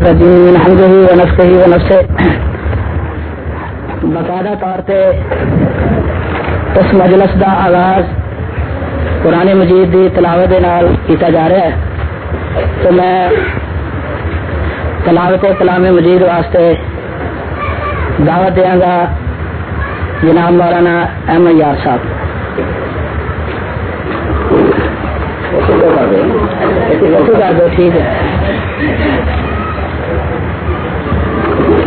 من حمده باقاعدہ طور پہ اس مجلس دا آغاز قرآن مجید دی تلاوت نال کیتا جا رہا ہے۔ تو میں تلاوت کلام مجید واسطے دعوت دیا گا۔ جناب مولانا احمد یار صاحب۔ کر دو ٹھیک ہے۔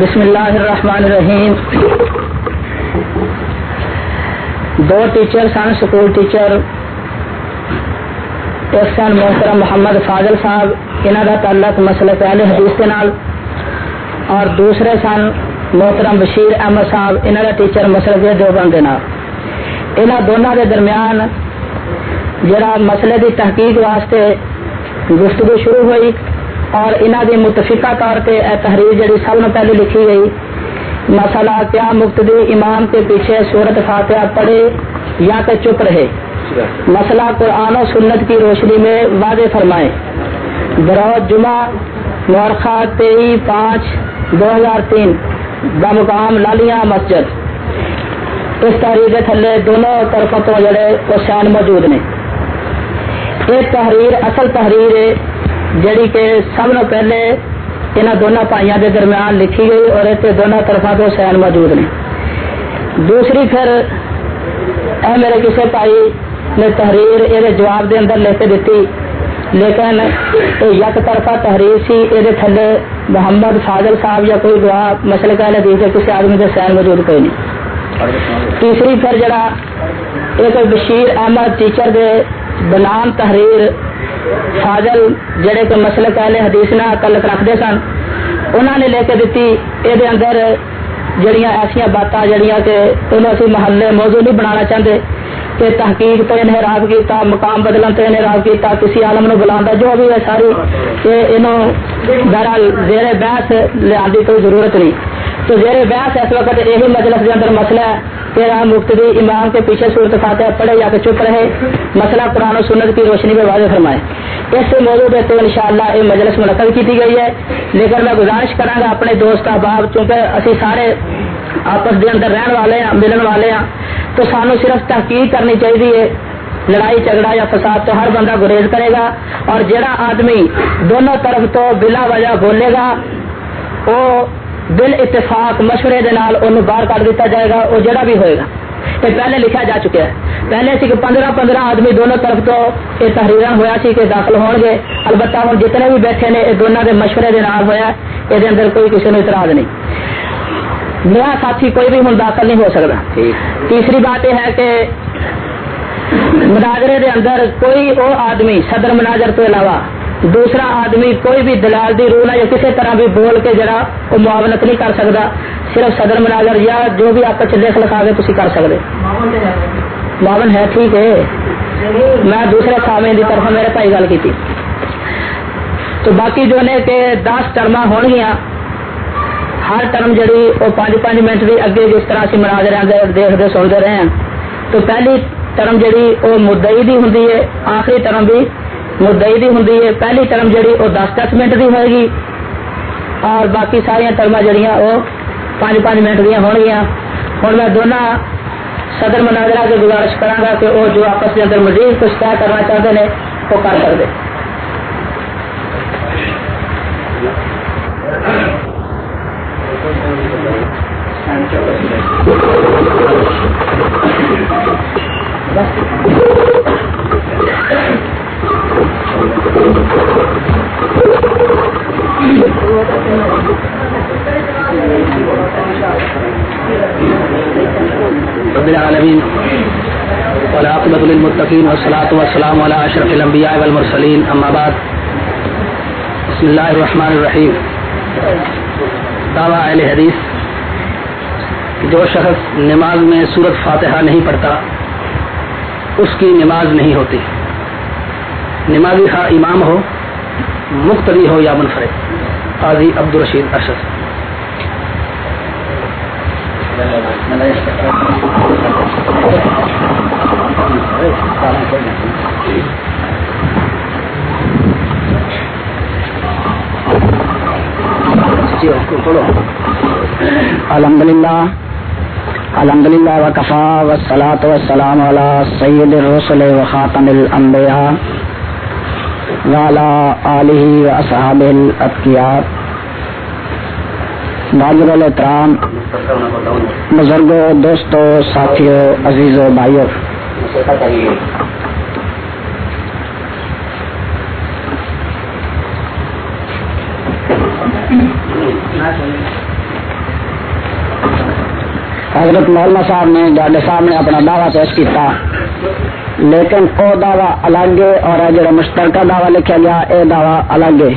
بسم اللہ الرحمن الرحیم۔ دو ٹیچر سن سکول ٹیچر ایک سن، محترم محمد فاضل صاحب۔ انہوں کا تعلق مسئلہ پہلے حدیث کے نال۔ اور دوسرے سن، محترم بشیر احمد صاحب انہوں کا ٹیچر مسئلہ کے دیوبند کے نال۔ انہوں دونوں کے درمیان جڑا مسئلے کی تحقیق واسطے گفتگو شروع ہوئی۔ اور انہوں دی متفقہ طور پہ تحریر جڑی سب نے پہلے لکھی گئی۔ مسئلہ کیا مقتدی امام کے پیچھے صورت فاتحہ پڑھے یا کہ چپ رہے؟ مسئلہ قرآن و سنت کی روشنی میں واضح فرمائے بروت جمعہ، مورخہ تئی پانچ دو ہزار تین بمقام لالیاں مسجد۔ اس تحریر کے تھلے دونوں طرفوں تو جڑے وہ سین موجود نے۔ یہ تحریر اصل تحریر ہے۔ جڑی کہ سب نے پہلے انہوں دونوں بھائیوں کے درمیان لکھی گئی اور اتنے دونوں طرفوں تو سین موجود نے۔ دوسری پھر اے میرے کسی بھائی نے تحریر یہ جواب دے اندر لکھ دیتی لیکن یہ یک طرفہ تحریر سی یہ تھلے محمد فاضل صاحب یا کوئی دعا مسئلہ کا لدی سے کسی آدمی کے سین موجود کوئی نہیں۔ تیسری پھر جڑا ایک بشیر احمد ٹیچر دے بنام تحریر فاضل جڑے کہ مسئلہ پہلے حدیث نہ تعلق رکھتے سن انہوں نے لے کے دیتی یہ اندر جڑیاں ایسا باتاں جڑیاں کہ انہوں اسی محلے موضوع نہیں بنانا چاہتے کہ تحقیق تو انحراف کیتا، مقام بدلن تو انحراف کیتا، کسی عالم نو بلا جو بھی ہے ساری، کہ انہوں بہرحال زیر بحث لیا کوئی ضرورت نہیں۔ تو زیر بحث اس وقت یہی مجلس کے اندر مسئلہ ہے تیرا مقتدی امام کے پیچھے صورت فاتحہ پڑھے یا کہ چپ رہے، مسئلہ قرآن و سنت کی روشنی میں واضح فرمائے۔ اس سے موضوع دیتے ان شاء اللہ یہ مجلس منعقد کی دی گئی ہے، لیکن میں گزارش کرا گا اپنے دوست احباب چونکہ اسی سارے آپس کے اندر رہن والے ہیں، ملن والے ہیں، تو سانو صرف تحقیق کرنی چاہیے، لڑائی جھگڑا یا فساد تو ہر بندہ گریز کرے گا، اور جڑا آدمی دونوں طرف تو بلا وجہ بولے گا، وہ دل اتفاق مشورے دے نال انہوں باہر کر دیتا جائے گا وہ جڑا بھی ہوئے گا۔ یہ پہلے لکھا جا چکا ہے۔ پہلے سی کہ پندرہ پندرہ آدمی دونوں طرف تو یہ تحریر ہوا سی کہ داخل ہون گے۔ البتہ ہوں جتنے بھی بیٹھے نے، یہ دونوں کے مشورے دے نال ہویا یہ اندر کوئی کسی نے اعتراض نہیں۔ نیا ساتھی کوئی بھی ہوں داخل نہیں ہو سکتا تیسری بات یہ ہے کہ مناظرے دے اندر کوئی وہ آدمی صدر مناظر تو علاوہ دوسرا آدمی کوئی بھی دلال دی رول ہے یا کسی طرح بھی بول کے جڑا وہ معاونت نہیں کر سکتا صرف صدر مناظر یا جو بھی آپ لکھ لکھا کے تھی کر سکتے۔ معاون ہے۔ ٹھیک ہے۔ میں دوسرے سامنے کی طرف میرے بھائی گل کی تو باقی جو نے کہ دس ٹرما ہون گیا ہر ٹرم جڑی وہ پانچ پانچ منٹ کی اگے جس طرح سے مناظر دیکھتے سنتے رہے ہیں۔ تو پہلی ٹرم جڑی وہ مدئی دی ہوں آخری ٹرم بھی مدعی ہوں پہلی ٹرم جہی وہ دس دس منٹ کی ہوئے گی اور باقی سارا ٹرما جہیا وہ پانچ پانچ منٹ دیا ہو گیا ہوں میں دونوں صدر مناظرہ سے گزارش کروں گا کہ وہ جو آپس کے اندر مزید کچھ طے کرنا چاہتے ہیں وہ کر کر دیں Thank you. رب العالمين والعاقبة للمتقين والصلاة والسلام على اشرف الأنبياء والمرسلين أما بعد، بسم الله الرحمن الرحیم۔ دعویٰ اہل حدیث، جو شخص نماز میں سورت فاتحہ نہیں پڑھتا، اس کی نماز نہیں ہوتی۔ نمازی خواہ امام ہو مختری ہو یا منفرد۔ قاضی عبد الرشید ارشد۔ الحمد للہ الحمد للہ وقفا وسلاۃ وسلام علی سید الرسل و خاتم الانبیاء۔ والا علیہ اصحاب الابکیات ناظر الاحترام بزرگوں دوستوں ساتھیوں عزیزوں بھائیوں حضرت مولانا صاحب نے ڈاڈے صاحب نے اپنا دعویٰ پیش کیا لیکن وہ دعویٰ الگ ہے اور جڑا مشترکہ دعویٰ لکھا گیا یہ دعویٰ الگ ہے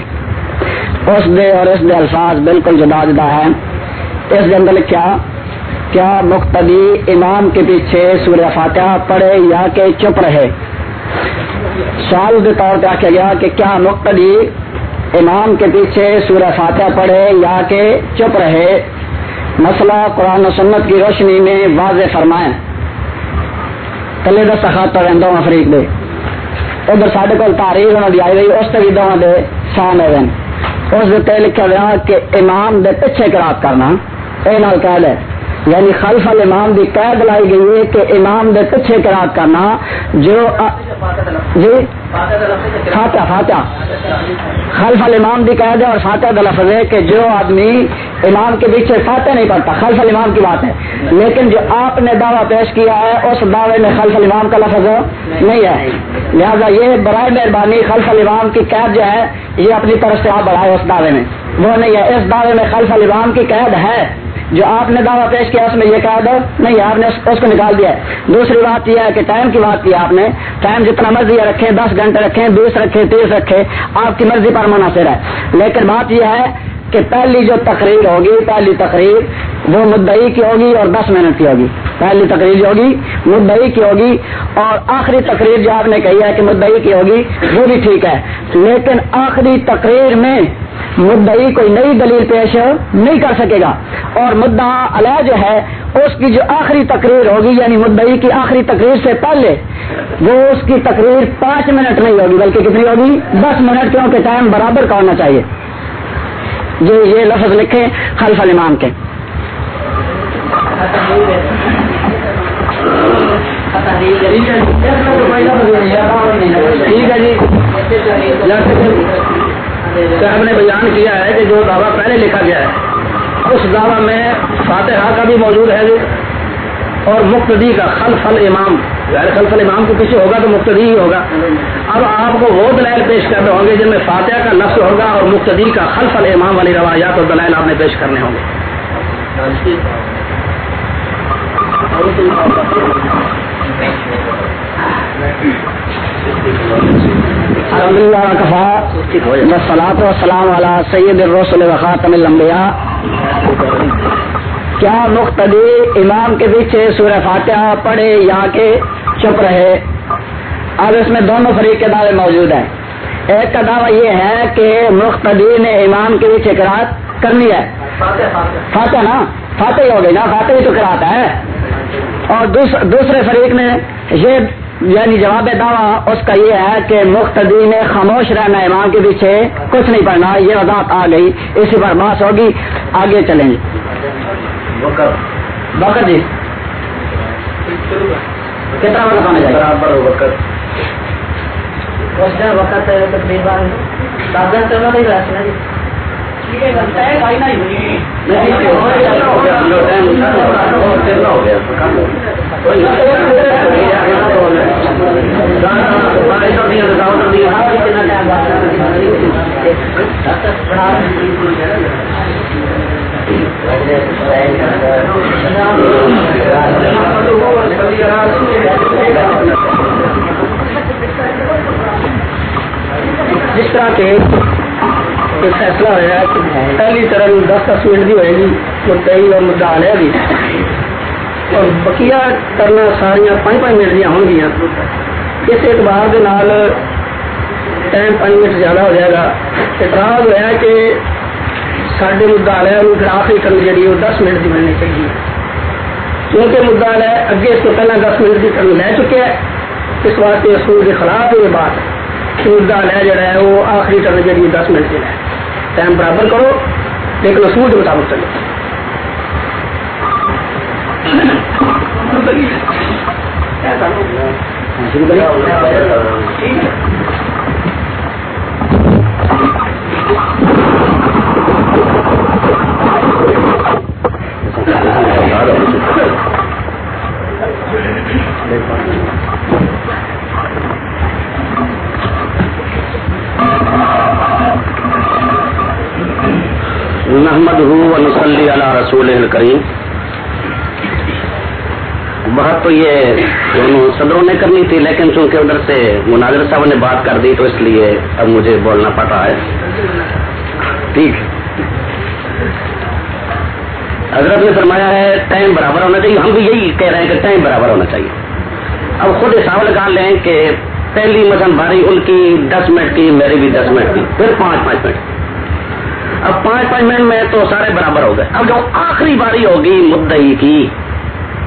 اس دے اور اس دے الفاظ بالکل جدا جدا ہے اس کے اندر لکھا، کیا مقتدی امام کے پیچھے سورہ فاتحہ پڑھے یا کہ چپ رہے؟ سوال کے طور پہ آخیا گیا کہ کیا مقتدی امام کے پیچھے سورہ فاتحہ پڑھے یا کہ چپ رہے؟ مسئلہ قرآن و سنت کی روشنی میں واضح فرمائیں۔ کلے دس خاطر ہیں دونوں فریق دے ادھر سارے کو تاریخ انہوں دی آئی گئی اس سے بھی دونوں دے شان ہے اس دے لکھا گیا کہ امام دے پیچھے کرات کرنا اے نال قید ہے یعنی خلف الامام دی قید لائی گئی ہے کہ امام دے پیچھے کرات کرنا جو جی؟ فاتح فاتح خلف الامام دی قید ہے اور فاتح کا لفظ ہے کہ جو آدمی امام کے پیچھے فاتح نہیں پڑتا خلف الامام کی بات ہے۔ لیکن جو آپ نے دعویٰ پیش کیا ہے، اس دعوے میں خلف الامام کا لفظ نہیں ہے۔ لہذا یہ برائے مہربانی خلف الامام کی قید جو ہے، یہ اپنی طرف سے آپ بڑھائے اس دعوے میں۔ وہ نہیں ہے، اس دعوے میں خلف الامام کی قید ہے۔ جو آپ نے دعویٰ پیش کیا اس میں یہ قید نہیں، آپ نے اس کو نکال دیا ہے۔ دوسری بات یہ ہے کہ ٹائم کی بات کی آپ نے۔ ٹائم جتنا مرضی رکھے، دس گھنٹے رکھے، بیس رکھے، تیس رکھے، آپ کی مرضی پر منحصر ہے۔ لیکن بات یہ ہے کہ پہلی جو تقریر ہوگی، پہلی تقریر وہ مدعی کی ہوگی اور دس منٹ کی ہوگی۔ پہلی تقریر جو ہوگی مدعی کی ہوگی اور آخری تقریر جو آپ نے کہی ہے کہ مدعی کی ہوگی وہ بھی ٹھیک ہے۔ لیکن آخری تقریر میں مدعی کوئی نئی دلیل پیش نہیں کر سکے گا۔ اور مدعا علیہ جو ہے، اس کی جو آخری تقریر ہوگی یعنی مدعی کی آخری تقریر سے پہلے، وہ اس کی تقریر پانچ منٹ نہیں ہوگی، بلکہ کتنی ہوگی؟ دس منٹ، کیونکہ ٹائم برابر کا ہونا چاہیے۔ جو یہ لفظ لکھے خلف الامام کے۔ ٹھیک ہے جی۔ صاحب نے بیان کیا ہے کہ جو دعویٰ پہلے لکھا گیا ہے اس دعویٰ میں فاتحہ کا بھی موجود ہے جی، اور مقتدی کا خلف الامام غیر خلف الامام کو پیچھے ہوگا تو مقتدی ہی ہوگا۔ اب آپ کو وہ دلائل پیش کرنے ہوں گے جن میں فاتحہ کا لفظ ہوگا اور مقتدی کا خلف الامام والی روایات اور دلائل آپ نے پیش کرنے ہوں گے۔ سلاط وسلام علی سید الرسل وخاتم الانبیاء۔ کیا مقتدی امام کے پیچھے سورہ فاتحہ پڑھے یا کہ چپ رہے؟ اب اس میں دونوں فریق کے دعوے موجود ہیں۔ ایک کا دعویٰ یہ ہے کہ مقتدی نے امام کے پیچھے کراط کرنی ہے۔ فاتح نا؟ فاتح ہی ہو گئی نا؟ فاتح ہی تو کراتا ہے۔ اور دوسرے فریق نے یہ یعنی جواب دعویٰ اس کا یہ ہے کہ مقتدی نے خاموش رہنا امام کے پیچھے کچھ نہیں پڑھنا یہ وضاحت آ گئی اسی پر باس ہوگی آگے چلیں گے بکر جی کتنا وقت آنا چاہیے برابر ہو بکر وقت تقریباً جس طرح کے فیصلہ ہوا پہلی طرح دس تصویر بھی ہوئے گی مدعی اور مدعا علیہ بھی اور بقیہ کرنا ساریا پانچ پانچ منٹ دیا ہو گیا اس اعتبار کے نال ٹائم پانچ منٹ زیادہ ہو جائے گا۔ اعتراض ہوا کہ سارے مدعا لیا پھر آخری ٹرن جی وہ دس منٹ کی ملنی چاہیے۔ کیونکہ مدعا لیا اگے اس کو پہلے دس منٹ کی ٹرن لے چکے اس واسطے اصول کے خلاف یہ بات مدعا لیا جڑا ہے وہ آخری ٹرن جی دس منٹ کی ہے ٹائم برابر کرو، لیکن اصول کے مطابق چلو۔ محمد نسلی علی رسول کریم بات تو یہ دونوں صدروں نے کرنی تھی، لیکن چونکہ ادھر سے مناظر صاحب نے بات کر دی تو اس لیے اب مجھے بولنا پڑ رہا ہے۔ ٹھیک۔ حضرت نے فرمایا ہے، ٹائم برابر ہونا چاہیے۔ ہم بھی یہی کہہ رہے ہیں کہ ٹائم برابر ہونا چاہیے۔ اب خود حساب لگا لیں کہ پہلی مثلا باری ان کی دس منٹ کی، میری بھی دس منٹ کی، پھر پانچ پانچ منٹ۔ اب پانچ پانچ منٹ میں تو سارے برابر ہو گئے۔ اب جو آخری باری ہوگی، مدعی کی۔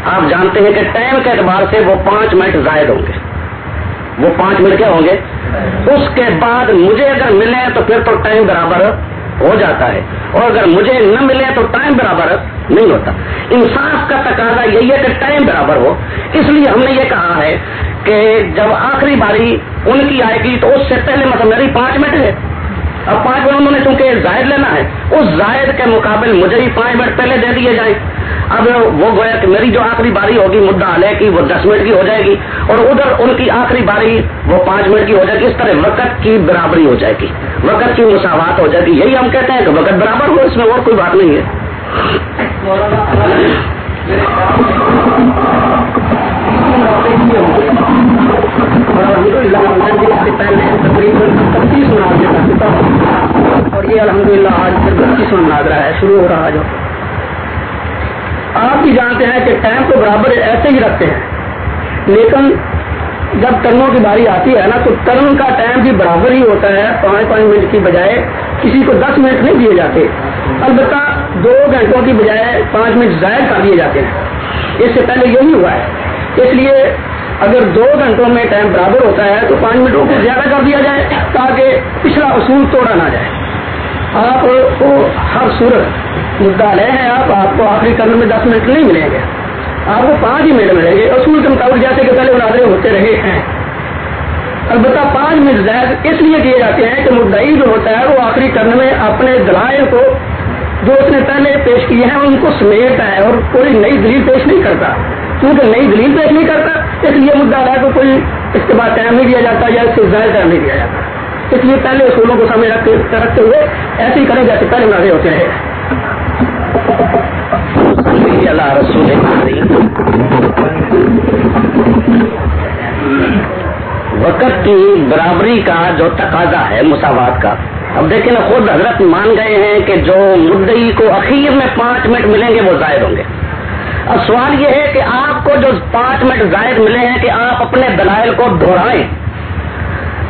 آپ جانتے ہیں کہ ٹائم کے اعتبار سے وہ پانچ منٹ زائد ہوں گے۔ وہ پانچ منٹ کیا ہوں گے؟ اس کے بعد مجھے اگر ملے تو پھر تو ٹائم برابر ہو جاتا ہے۔ اور اگر مجھے نہ ملے تو ٹائم برابر نہیں ہوتا۔ انصاف کا تقاضا یہی ہے کہ ٹائم برابر ہو۔ اس لیے ہم نے یہ کہا ہے کہ جب آخری باری ان کی آئے گی تو اس سے پہلے مطلب میری پانچ منٹ ہے۔ اب پانچ منٹ انہوں نے چونکہ زائد لینا ہے، اس زائد کے مقابل مجھے بھی پانچ منٹ پہلے دے دیے جائیں۔ اب وہ گویا کہ میری جو آخری باری ہوگی، مدعا علیہ کی، وہ دس منٹ کی ہو جائے گی۔ اور ادھر ان کی آخری باری، وہ پانچ منٹ کی ہو جائے گی۔ اس طرح وقت کی برابری ہو جائے گی۔ وقت کی مساوات ہو جائے گی۔ یہی ہم کہتے ہیں کہ وقت برابر ہو، اس میں اور کوئی بات نہیں ہے۔ اور یہ الحمد للہ آج پچیس مناظرہ ہے، شروع ہو رہا جو۔ آپ بھی جانتے ہیں کہ ٹائم کو برابر ایسے ہی رکھتے ہیں۔ لیکن جب ٹرنوں کی باری آتی ہے نا، تو ٹرن کا ٹائم بھی برابر ہی ہوتا ہے۔ پانچ پانچ منٹ کی بجائے کسی کو دس منٹ نہیں دیے جاتے۔ البتہ دو گھنٹوں کی بجائے پانچ منٹ ضائع کر دیے جاتے ہیں۔ اس سے پہلے یہی ہوا ہے۔ اس لیے اگر دو گھنٹوں میں ٹائم برابر ہوتا ہے تو پانچ منٹوں کو زیادہ کر دیا جائے تاکہ پچھلا اصول توڑا نہ جائے۔ آپ کو ہر صورت مدعا لے ہیں، آپ آپ کو آخری کرنے میں دس منٹ نہیں ملیں گے۔ آپ کو پانچ ہی منٹ ملیں گے۔ اصول کے مطابق جیسے کہ پہلے مناظرے ہوتے رہے ہیں۔ البتہ پانچ منٹ زائد اس لیے کیے جاتے ہیں کہ مدعی جو ہوتا ہے وہ آخری کرنے میں اپنے دلائل کو جو اس نے پہلے پیش کیے ہیں ان کو سمیٹتا ہے اور کوئی نئی دلیل پیش نہیں کرتا۔ کیونکہ نئی دلیل پیش نہیں کرتا، اس لیے مدعا ہے کو کوئی اس کے بعد ٹائم نہیں دیا جاتا یا اس سے زائد ٹائم نہیں دیا جاتا۔ اس لیے پہلے اصولوں کو سامنے رکھتے ہوئے ایسے ہی کریں جیسے پہلے مناظر ہوتے ہیں وقت کی برابری کا جو تقاضا ہے، مساوات کا، اب دیکھیں نا، خود حضرت مان گئے ہیں کہ جو مدعی کو اخیر میں پانچ منٹ ملیں گے، وہ ظاہر ہوں گے۔ اب سوال یہ ہے کہ آپ کو جو پانچ منٹ زائد ملے ہیں کہ آپ اپنے دلائل کو دہرائیں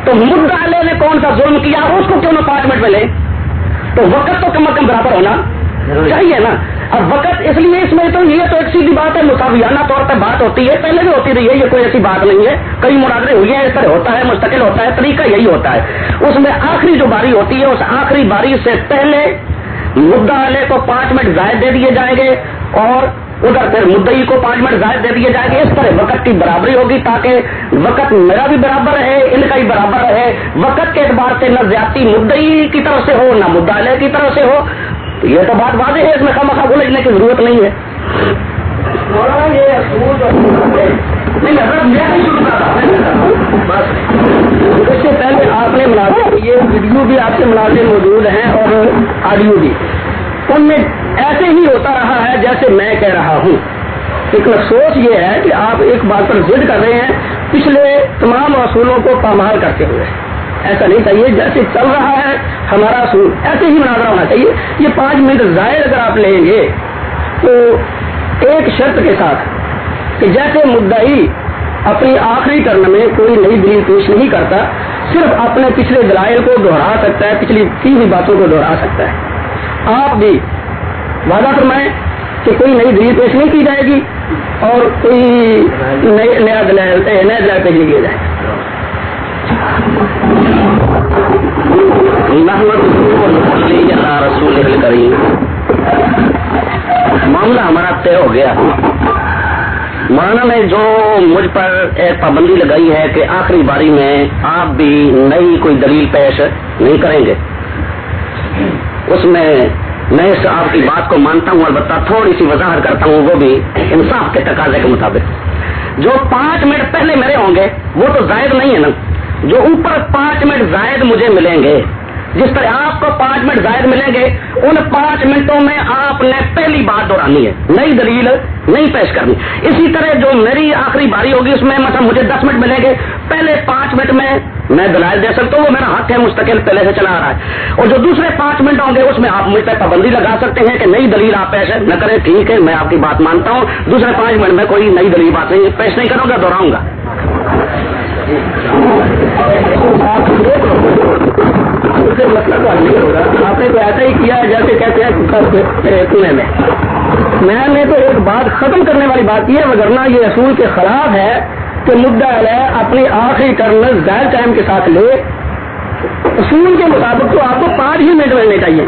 تو مدعا نے کون سا ظلم کیا؟ اس کو کیوں نہ پانچ منٹ ملے؟ تو وقت تو کم از کم برابر ہونا چاہیے نا۔ اب وقت اس لیے اس میں تو یہ تو ایک سیدھی بات ہے مساویانہ طور پہ بات ہوتی ہے پہلے بھی ہوتی رہی ہے یہ کوئی ایسی بات نہیں ہے۔ کئی مناظرے ہوئی ہیں اس طرح ہوتا ہے مستقل ہوتا ہے طریقہ یہی ہوتا ہے۔ اس میں آخری جو باری ہوتی ہے اس آخری باری سے پہلے مدعا والے کو پانچ منٹ زائد دے دیے جائیں گے اور ادھر پھر مدعی کو پانچ منٹ زائد دے دیے جائیں گے۔ اس طرح وقت کی برابری ہوگی تاکہ وقت میرا بھی برابر رہے ان کا بھی برابر رہے۔ وقت کے اعتبار سے نہ زیادتی مدعی کی طرف سے ہو نہ مدعلے کی طرف سے ہو۔ یہ تو بات واضح ہے اس میں خام خواہ بولنے کی ضرورت نہیں ہے۔ اس سے پہلے آپ نے مناظر یہ ویڈیو بھی آپ کے مناظر موجود ہیں اور آڈیو بھی۔ ان میں ایسے ہی ہوتا رہا ہے جیسے میں کہہ رہا ہوں۔ لیکن افسوس یہ ہے کہ آپ ایک بات پر ضد کر رہے ہیں، پچھلے تمام اصولوں کو پامال کرتے ہوئے۔ ایسا نہیں چاہیے جیسے چل رہا ہے، ہمارا اصول ایسے ہی مناظرہ ہونا چاہیے۔ یہ پانچ منٹ زائد اگر آپ لیں گے تو ایک شرط کے ساتھ کہ جیسے مدعی اپنی آخری ٹرن میں کوئی نئی دلیل پیش نہیں کرتا، صرف اپنے پچھلے دلائل کو دوہرا سکتا ہے، پچھلی کی ہوئی باتوں کو دوہرا سکتا ہے۔ آپ بھی وعدہ فرمائیں کہ کوئی نئی دلیل پیش نہیں کی جائے گی اور کوئی نیا دلائل نیا دلائل پیش نہیں کیا جائے گا رسول کریم۔ معاملہ ہمارا طے ہو گیا۔ مولانا نے جو مجھ پر ایک پابندی لگائی ہے کہ آخری باری میں آپ بھی نئی کوئی دلیل پیش نہیں کریں گے۔ اس میں میں اس آپ کی بات کو مانتا ہوں البتہ تھوڑی سی وضاحت کرتا ہوں، وہ بھی انصاف کے تقاضے کے مطابق۔ جو پانچ منٹ پہلے میرے ہوں گے، وہ تو زائد نہیں ہے نا۔ جو اوپر پانچ منٹ زائد مجھے ملیں گے جس طرح آپ کو پانچ منٹ زائد ملیں گے، ان پانچ منٹوں میں آپ نے پہلی بات دہرانی ہے۔ نئی دلیل نہیں پیش کرنی۔ اسی طرح جو میری آخری باری ہوگی، اس میں مطلب مجھے دس منٹ ملیں گے۔ پہلے پانچ منٹ میں میں دلائل دے سکتا ہوں، وہ میرا حق ہے، مستقل پہلے سے چلا آ رہا ہے۔ اور جو دوسرے پانچ منٹ ہوں گے، اس میں آپ مجھ پہ پابندی لگا سکتے ہیں کہ نئی دلیل آپ پیش نہ کریں۔ ٹھیک ہے، میں آپ کی بات مانتا ہوں۔ دوسرے پانچ منٹ میں کوئی نئی دلیل بات نہیں، پیش نہیں کروں گا دوہراؤں گا۔ اس سے مطلب آپ نے تو ایسا ہی کیا جیسے کہتے ہیں میں۔ میں نے تو ایک بات ختم کرنے والی بات کی ہے وگرنا یہ اصول کے خلاف ہے کہ مدعا علیہ اپنی آخری ٹرن زائد ٹائم کے ساتھ لے۔ اصول کے مطابق تو آپ کو پانچ ہی منٹ ملنے چاہیے۔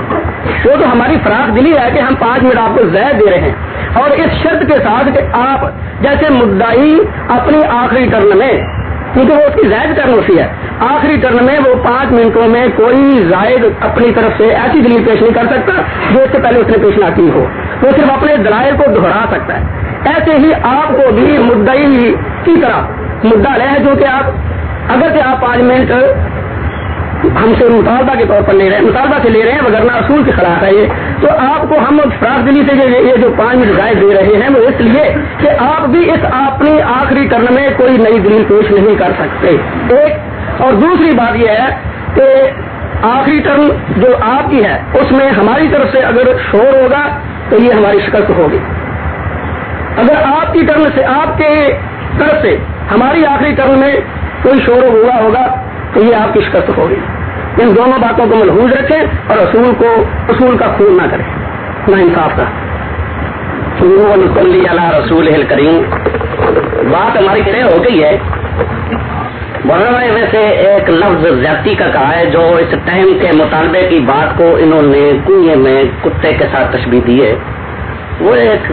وہ تو ہماری فراق دلی ہے کہ ہم پانچ منٹ آپ کو زائد دے رہے ہیں۔ اور اس شرط کے ساتھ کہ آپ جیسے مدعی اپنی آخری ٹرن میں کیونکہ وہ اس کی زائد ٹرن ہوتی ہے۔ آخری ٹرن میں وہ پانچ منٹوں میں کوئی زائد اپنی طرف سے ایسی دلیل پیش نہیں کر سکتا جو اس سے پہلے اس نے پیش نہ کی ہو۔ وہ صرف اپنے دلائل کو دہرا سکتا ہے۔ ایسے ہی آپ کو بھی مدعی کی طرح، مدعا لے ہے جو کہ آپ، اگر سے آپ پانچ منٹ ہم سے مطالبہ کے طور پر لے رہے ہیں، مطالبہ سے لے رہے ہیں وغیرہ اصول کے خلاف ہے یہ۔ تو آپ کو ہم فراغ دلی سے یہ جو پانچ منٹ رائے دے رہے ہیں وہ اس لیے کہ آپ بھی اس اپنی آخری ٹرن میں کوئی نئی دلیل پیش نہیں کر سکتے۔ ایک، اور دوسری بات یہ ہے کہ آخری ٹرن جو آپ کی ہے، اس میں ہماری طرف سے اگر شور ہوگا تو یہ ہماری شکست ہوگی۔ اگر آپ کی ٹرن سے آپ کے طرف سے ہماری آخری ٹرن میں کوئی شور ہوا ہوگا تو یہ آپ کی شکست ہوگی۔ ان دونوں باتوں کو ملحوظ رکھیں اور اصول کو اصول کا خون نہ کریں۔ نہ انصاف کا۔ رسول کریم۔ بات ہماری طرح ہو گئی ہے۔ مولانا نے ویسے ایک لفظ زیادتی کا کہا ہے جو اس ٹائم کے مطالبے کی بات کو انہوں نے کنویں میں کتے کے ساتھ تشبیح دی ہے۔ وہ ایک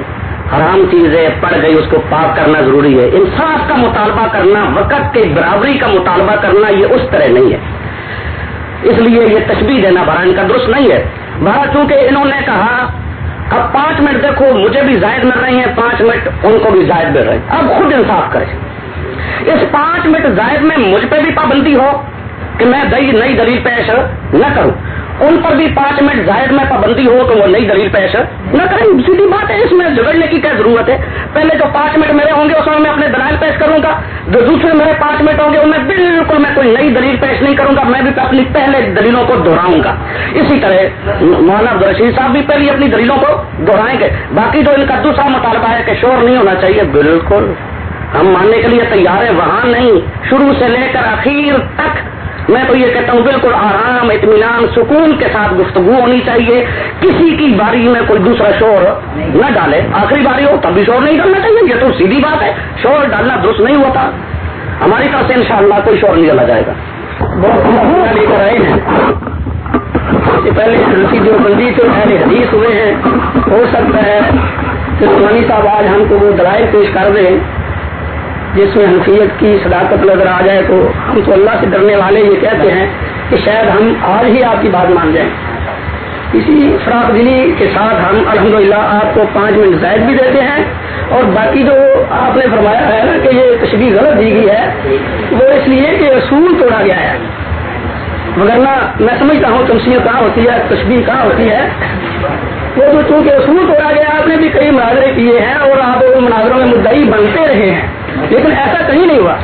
حرام چیزیں پڑ گئی، اس کو پاک کرنا ضروری ہے۔ انصاف کا مطالبہ کرنا، وقت کے برابری کا مطالبہ کرنا، یہ اس طرح نہیں ہے۔ اس لیے یہ تشبیح دینا بھرا ان کا درست نہیں ہے۔ بھرا چونکہ انہوں نے کہا، اب پانچ منٹ دیکھو، مجھے بھی زائد مل رہی ہیں، پانچ منٹ ان کو بھی زائد مل رہے ہیں۔ اب خود انصاف کرے اس پانچ منٹ زائد میں مجھ پہ بھی پابندی ہو کہ میں نئی دلیل پیش نہ کروں۔ ان پر بھی پانچ منٹ زائد میں پابندی ہو تو وہ نئی دلیل پیش نہ کریں، سیدھی بات ہے، اس میں جگڑنے کی کیا ضرورت ہے؟ پہلے جو پانچ منٹ میرے ہوں گے، اس میں میں اپنے دلائل پیش کروں گا۔ جو دوسرے میرے پانچ منٹ ہوں گے، ان میں بالکل میں کوئی نئی دلیل پیش نہیں کروں گا۔ میں بھی اپنی پہلے دلیلوں کو دہراؤں گا۔ اسی طرح مولانا عبد صاحب بھی پہلے اپنی دلیلوں کو دہرائیں گے۔ باقی جو ان کا دوسرا مطالبہ ہے کہ شور نہیں ہونا چاہیے، بالکل۔ ہم ماننے کے لیے تیار ہیں، وہاں نہیں۔ شروع سے لے کر اخیر تک میں تو یہ کہتا ہوں بالکل آرام، اطمینان، سکون کے ساتھ گفتگو ہونی چاہیے۔ کسی کی باری میں کوئی دوسرا شور نہ ڈالے۔ آخری باری ہو تب بھی شور نہیں ڈالنا چاہیے، یہ تو سیدھی بات ہے۔ شور ڈالنا درست نہیں ہوتا ہماری طرف سے انشاءاللہ کوئی شور نہیں ڈالا جائے گا۔ بہت لے کر آئے ہیں پہلے جو بندی تو پہلے حدیث ہوئے ہیں، ہو سکتا ہے کہ صاحب آج ہم کو وہ دلائل پیش کر دیں۔ جس میں حنفیت کی صداقت نظر آ جائے تو ہم تو اللہ سے ڈرنے والے یہ کہتے ہیں کہ شاید ہم آج ہی آپ کی بات مان جائیں۔ اسی فراخ دلی کے ساتھ ہم الحمدللہ آپ کو پانچ منٹ زائد بھی دیتے ہیں اور باقی جو آپ نے فرمایا ہے نا کہ یہ تشریح غلط دی گئی ہے، وہ اس لیے کہ اصول توڑا گیا ہے۔ مگر میں سمجھتا ہوں تمسیل کہاں ہوتی ہے تشبیح کہاں ہوتی ہے۔ وہ جو چونکہ اصول توڑا گیا آپ نے بھی کئی مناظرے کیے ہیں اور آپ ان مناظروں میں مدعی بنتے رہے ہیں۔ لیکن ایسا کہیں نہیں ہوا۔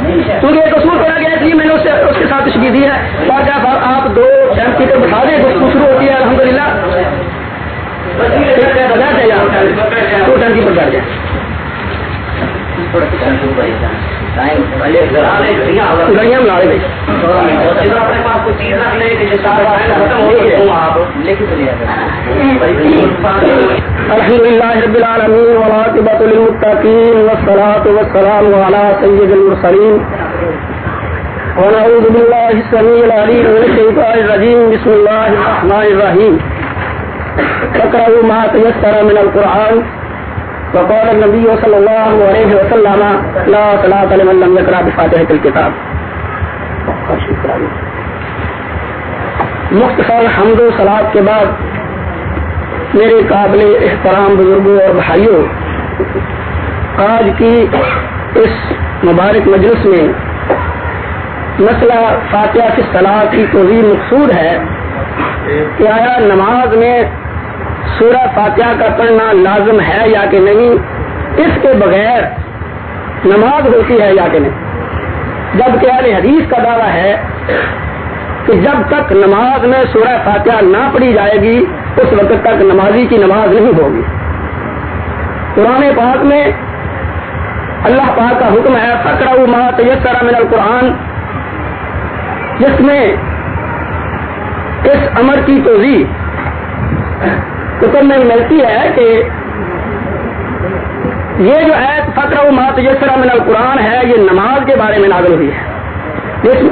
کیونکہ ایک اصول توڑا گیا اس میں نے اس سے اس کے ساتھ تشبیح دی ہے۔ باقی آپ دو ٹینکی پہ بٹھا دیں گفتگو شروع ہوتی ہے الحمد للہ دو ٹینکی پر بیٹھ جائیں گڑیاں بنا رہے الحمد لله رب العالمين والعاقبة للمتقين والصلاة والسلام على سيد المرسلين ونعوذ بالله السميع العليم من الشيطان الرجيم بسم الله الرحمن الرحيم فاقرأوا ما تيسر من القرآن۔ وقال النبي صلى الله عليه وسلم، لا صلاة لمن لم يقرأ بفاتحة الكتاب. مختصر حمد و صلات کے بعد میرے قابل احترام بزرگوں اور بھائیوں، آج کی اس مبارک مجلس میں مسئلہ فاتحہ کی صلاح کی توضیع مقصود ہے کہ آیا نماز میں سورہ فاتحہ کا پڑھنا لازم ہے یا کہ نہیں؟ اس کے بغیر نماز ہوتی ہے یا کہ نہیں؟ جبکہ اہل حدیث کا دعویٰ ہے کہ جب تک نماز میں سورہ فاتحہ نہ پڑھی جائے گی، اس وقت تک نمازی کی نماز نہیں ہوگی۔ قرآن پاک میں اللہ پاک کا حکم ہے فکر ما تیسر من القرآن۔ جس میں اس امر کی توضیع حکم میں ملتی ہے کہ یہ جو ہے فکر ما تیسر من القرآن ہے، یہ نماز کے بارے میں نازل ہوئی ہے۔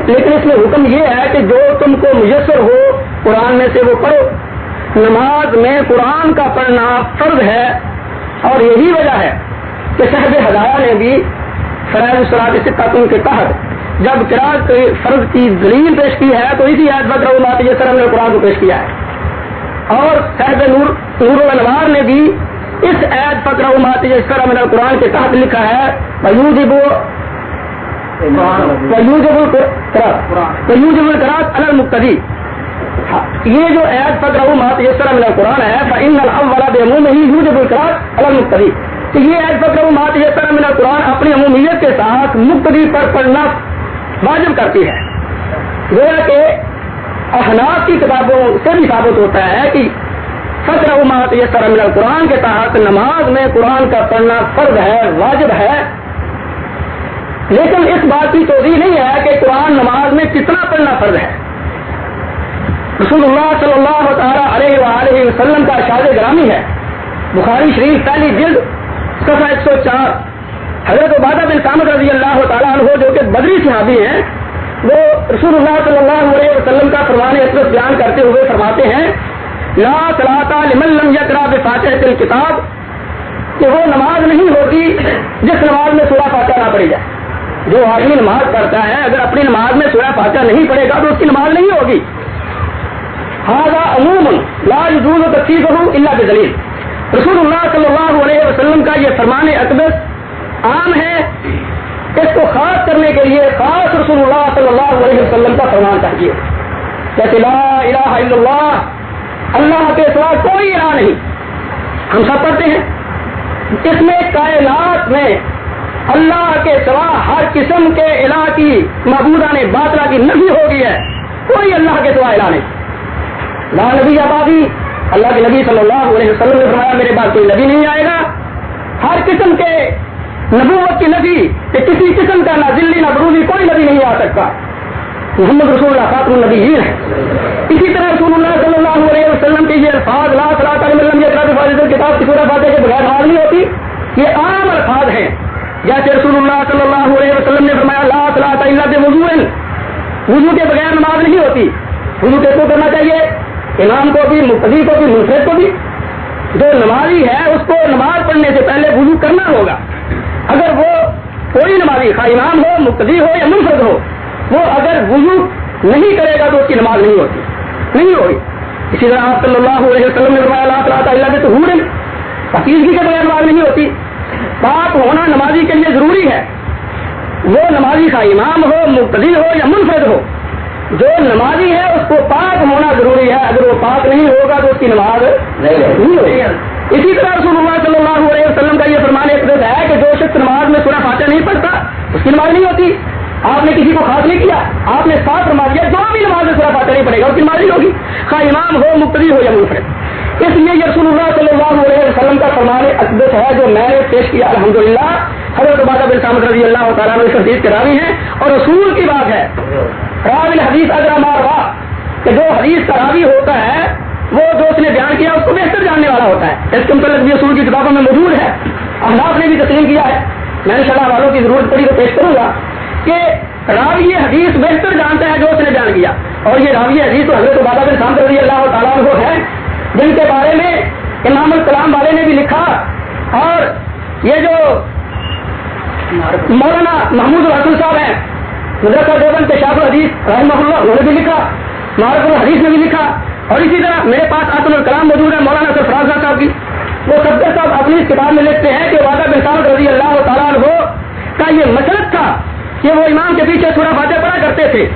لیکن اس میں حکم یہ ہے کہ جو تم کو میسر ہو، قرآن میں سے وہ پڑھو۔ نماز میں قرآن کا پڑھنا فرض ہے اور یہی وجہ ہے کہ صحب ہدایہ نے بھی فرائض سراد سکتوں کے تحت جب کراط فرض کی دلیل پیش کی ہے، تو اسی عید بکر مات یہ سرم نے قرآن کو پیش کیا ہے۔ اور صحب نور نور الوار نے بھی اس عید فکر مات یہ سرم نے قرآن کے تحت لکھا ہے وہ مقتدی یہ جو عید فکر مات یہ سر میرا قرآن ہے ان والا بے منہ نہیں یو جب القرات الگ مقتدی کہ یہ عید فکر مات یہ سر میرا قرآن اپنی عمومیت کے ساتھ مقتدی پر پڑھنا واجب کرتی ہے۔ گویا کہ احناف کی کتابوں سے بھی ثابت ہوتا ہے کہ فکر مات یہ سر میرا قرآن کے تحت نماز میں قرآن کا پڑھنا فرض ہے، واجب ہے۔ لیکن اس بات کی توضیح نہیں ہے کہ قرآن نماز میں کتنا پڑھنا فرض ہے۔ رسول اللہ صلی اللہ تعالیٰ علیہ وآلہ وسلم کا شاد گرامی ہے۔ بخاری شریف پہلی جلد، صفحہ ایک سو چار۔ حضرت عبادہ بن سامد رضی اللہ تعالیٰ عنہ جو کہ بدری صحابی ہیں وہ رسول اللہ صلی اللہ علیہ وسلم کا فرمان اطرف بیان کرتے ہوئے فرماتے ہیں، لا صلاح لمن لم یقرا بفاتحہ الکتاب کہ وہ نماز نہیں ہوتی جس نماز میں سورہ فاتحہ نہ پڑھی جائے۔ جو آدمی نماز پڑھتا ہے، اگر اپنی نماز میں سورہ فاتحہ نہیں پڑھے گا، تو اس کی نماز نہیں ہوگی۔ ہاضا عموم لا و تقسیب ہوں اللہ کے دلیل رسول اللہ صلی اللہ علیہ وسلم کا یہ فرمان اقدس عام ہے۔ اس کو خاص کرنے کے لیے خاص رسول اللہ صلی اللہ علیہ وسلم کا فرمان چاہیے۔ جیسے لا الہ الا اللہ اللہ کے سوا کوئی الہ نہیں۔ ہم سب پڑھتے ہیں۔ اس میں کائنات میں اللہ کے سوا ہر قسم کے الہ کی محبودہ نے باطلا کی نبی ہو گئی ہے۔ کوئی اللہ کے سوا الہ نہیں۔ لا نبی آبادی اللہ کے نبی صلی اللہ علیہ وسلم نے فرمایا، میرے پاس کوئی نبی نہیں آئے گا۔ ہر قسم کے نبوت کی نبی، کہ کسی قسم کا نہ دلی، نہ برولی کوئی نبی نہیں آ سکتا۔ محمد رسول اللہ خاتم النبی ہے اسی طرح رسول اللہ صلی اللہ علیہ وسلم کے یہ الفاظ، لا صلاح علیہ کتاب کی صورت باتیں کے بغیر نماز نہیں ہوتی، یہ عام الفاظ ہیں۔ جیسے رسول اللہ صلی اللہ علیہ وسلم نے فرمایا، لا صلاح اللہ کے وضو وضو کے بغیر نماز نہیں ہوتی۔ وضو کیسے کرنا چاہیے؟ امام کو بھی، مقتدی کو بھی، منفرد کو بھی۔ جو نمازی ہے، اس کو نماز پڑھنے سے پہلے وضو کرنا ہوگا۔ اگر وہ کوئی نمازی خواہ امام ہو، مقتدی ہو یا منفرد ہو، وہ اگر وضو نہیں کرے گا تو اس کی نماز نہیں ہوتی، نہیں ہوگی۔ اسی طرح آپ صلی اللہ علیہ وسلم نے فرمایا اللہ تعالیٰ اللہ کے تو ہوں حقیقی کے بغیر نماز نہیں ہوتی۔ پاک ہونا نمازی کے لیے ضروری ہے۔ وہ نمازی کا امام ہو، مقتدی ہو یا منفرد ہو، جو نمازی ہے، اس کو پاک ہونا ضروری ہے۔ اگر وہ پاک نہیں ہوگا تو اس کی نماز نہیں ہوگی۔ اسی طرح رسول اللہ صلی اللہ علیہ وسلم کا یہ فرمان ایک ہے کہ جو شخص نماز میں سورہ فاتحہ نہیں پڑھتا، اس کی نماز نہیں ہوتی۔ آپ نے کسی کو خاص نہیں کیا، آپ نے ساتھ فرما دیا جو بھی نماز میں سورہ فاتحہ نہیں پڑے گا، اس کی نماز نہیں ہوگی۔ خواہ امام ہو، مقتدی ہو یا منفرد اس لیے یہ رسول اللہ صلی اللہ علیہ وسلم کا فرمان اقدس ہے جو میں نے پیش کیا، الحمدللہ۔ حضرت بادہ بن سامد رضی اللہ تعالیٰ نے حدیث کے راوی ہیں۔ اور رسول کی بات ہے۔ راوی حدیث اگر ہمارا کہ جو حدیث کا راوی ہوتا ہے وہ جو اس نے بیان کیا اس کو بہتر جاننے والا ہوتا ہے۔ اس کے متعلق بھی اصول کی کتابوں میں موجود ہے۔ احناف نے بھی تسلیم کیا ہے۔ میں ان شاء اللہ والوں کی ضرورت پڑی تو پیش کروں گا کہ راوی حدیث بہتر جانتا ہے جو اس نے بیان کیا۔ اور یہ راوی حدیث تو حضرت بابا بن سامد رضی اللہ تعالیٰ وہ ہے۔ جن کے بارے میں امام الکلام والے نے بھی لکھا۔ اور یہ جو مولانا محمود الحسن صاحب ہیں، مدرسہ دیوبند کے شاف الحدیث رحمہ اللہ، انہوں نے بھی لکھا۔ مارک الحدیث نے بھی لکھا۔ اور اسی طرح میرے پاس آتم الکلام موجود ہے، مولانا سرفراز صاحب کی۔ وہ سبر صاحب اپنی اس کتاب میں لکھتے ہیں کہ وادہ بن رضی اللہ تعالیٰ عنہ کا یہ مسلک تھا کہ وہ امام کے پیچھے سورہ فاتح پڑا کرتے تھے۔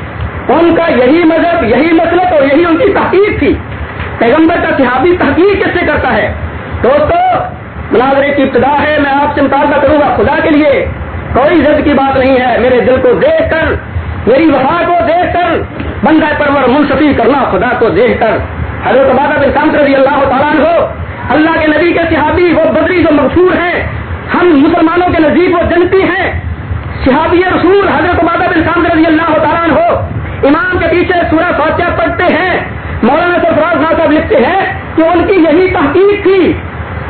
ان کا یہی مذہب، یہی مسلک اور یہی ان کی تحقیق تھی۔ پیغمبر کا صحابی تحقیق کیسے کرتا ہے؟ دوستو، مناظرے کی ابتدا ہے، میں آپ سے مطالبہ کروں گا خدا کے لیے۔ کوئی ضد کی بات نہیں ہے، میرے دل کو دیکھ کر، میری وفا کو دیکھ کر بندہ پرور منصفی کرنا، خدا کو دیکھ کر۔ حضرت بادہ بن سامت رضی اللہ تعالیٰ ہو اللہ کے نبی کے صحابی، وہ بدری جو مشہور ہیں، ہم مسلمانوں کے نزدیک وہ جنتی ہیں۔ صحابی رسول حضرت بادہ بن سامت رضی اللہ تعالیٰ ہو امام کے پیچھے سورہ فاتحہ پڑھتے ہیں، مولانا سرفراز صاحب لکھتے ہیں کہ ان کی یہی تحقیق تھی۔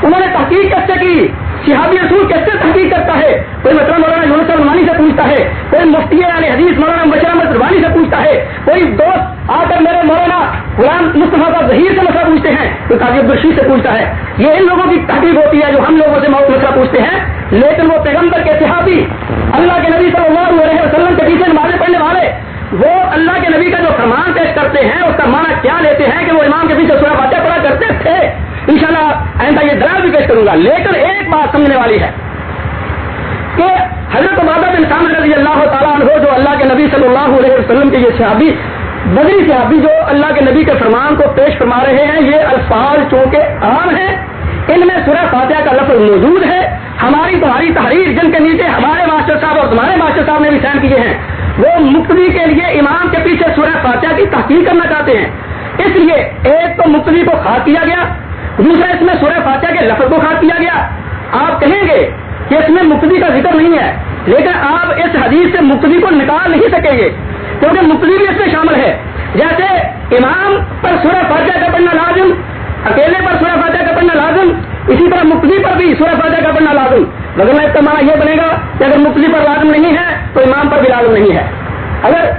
انہوں نے تحقیق کیسے کی؟ صحابی رسول کیسے تحقیق کرتا ہے؟ کوئی مسئلہ مولانا یونس المانی سے پوچھتا ہے، کوئی مفتی علی حدیث مولانا بشر احمد روانی سے پوچھتا ہے، کوئی دوست آ کر میرے مولانا غلام مصطفیٰ کا ظہیر سے مسئلہ پوچھتے ہیں، کوئی قاضی عبدالرشید سے پوچھتا ہے۔ یہ ان لوگوں کی تحقیق ہوتی ہے جو ہم لوگوں سے مسئلہ پوچھتے ہیں۔ لیکن وہ پیغمبر کے صحابی، اللہ کے نبی صلی اللہ علیہ وسلم کے پیچھے نمازیں پڑھنے والے، وہ اللہ کے نبی کا جو فرمان پیش کرتے ہیں، اس کا معنی کیا لیتے ہیں کہ وہ امام کے پیچھے سورہ باتیں پڑا کرتے تھے؟ انشاءاللہ آئندہ یہ دراز بھی پیش کروں گا۔ لیکن ایک بات سمجھنے والی ہے کہ حضرت مادہ بن سامد رضی اللہ تعالیٰ عنہ جو اللہ کے نبی صلی اللہ علیہ وسلم کے یہ صحابی، بدری صحابی جو اللہ کے نبی کے فرمان کو پیش فرما رہے ہیں، یہ الفاظ چونکہ عام ہیں، ان میں سورہ فاتحہ کا لفظ موجود ہے۔ ہماری تمہاری تحریر، جن کے نیچے ہمارے ماسٹر صاحب اور تمہارے ماسٹر صاحب نے بھی سائن کیے ہیں، وہ مقتدی کے لیے امام کے پیچھے سورہ فاتحہ کی تحقیق کرنا چاہتے ہیں۔ اس لیے ایک تو مقتدی کو خاص کیا گیا دوسرا اس میں سورہ فاتحہ کے لفظ کو خاص کیا گیا۔ آپ کہیں گے کہ اس میں مقتدی کا ذکر نہیں ہے، لیکن آپ اس حدیث سے مقتدی کو نکال نہیں سکیں گے، کیونکہ مقتدی بھی اس میں شامل ہے۔ جیسے امام پر سورہ فاتحہ کا پڑھنا لازم، اکیلے پر سورہ فاتحہ کا پڑھنا لازم، اسی طرح مقتدی پر بھی سورہ فاتحہ کا پڑھنا لازم۔ مگر اس کا معنی یہ بنے گا کہ اگر مقتدی پر لازم نہیں ہے تو امام پر بھی لازم نہیں ہے۔ اگر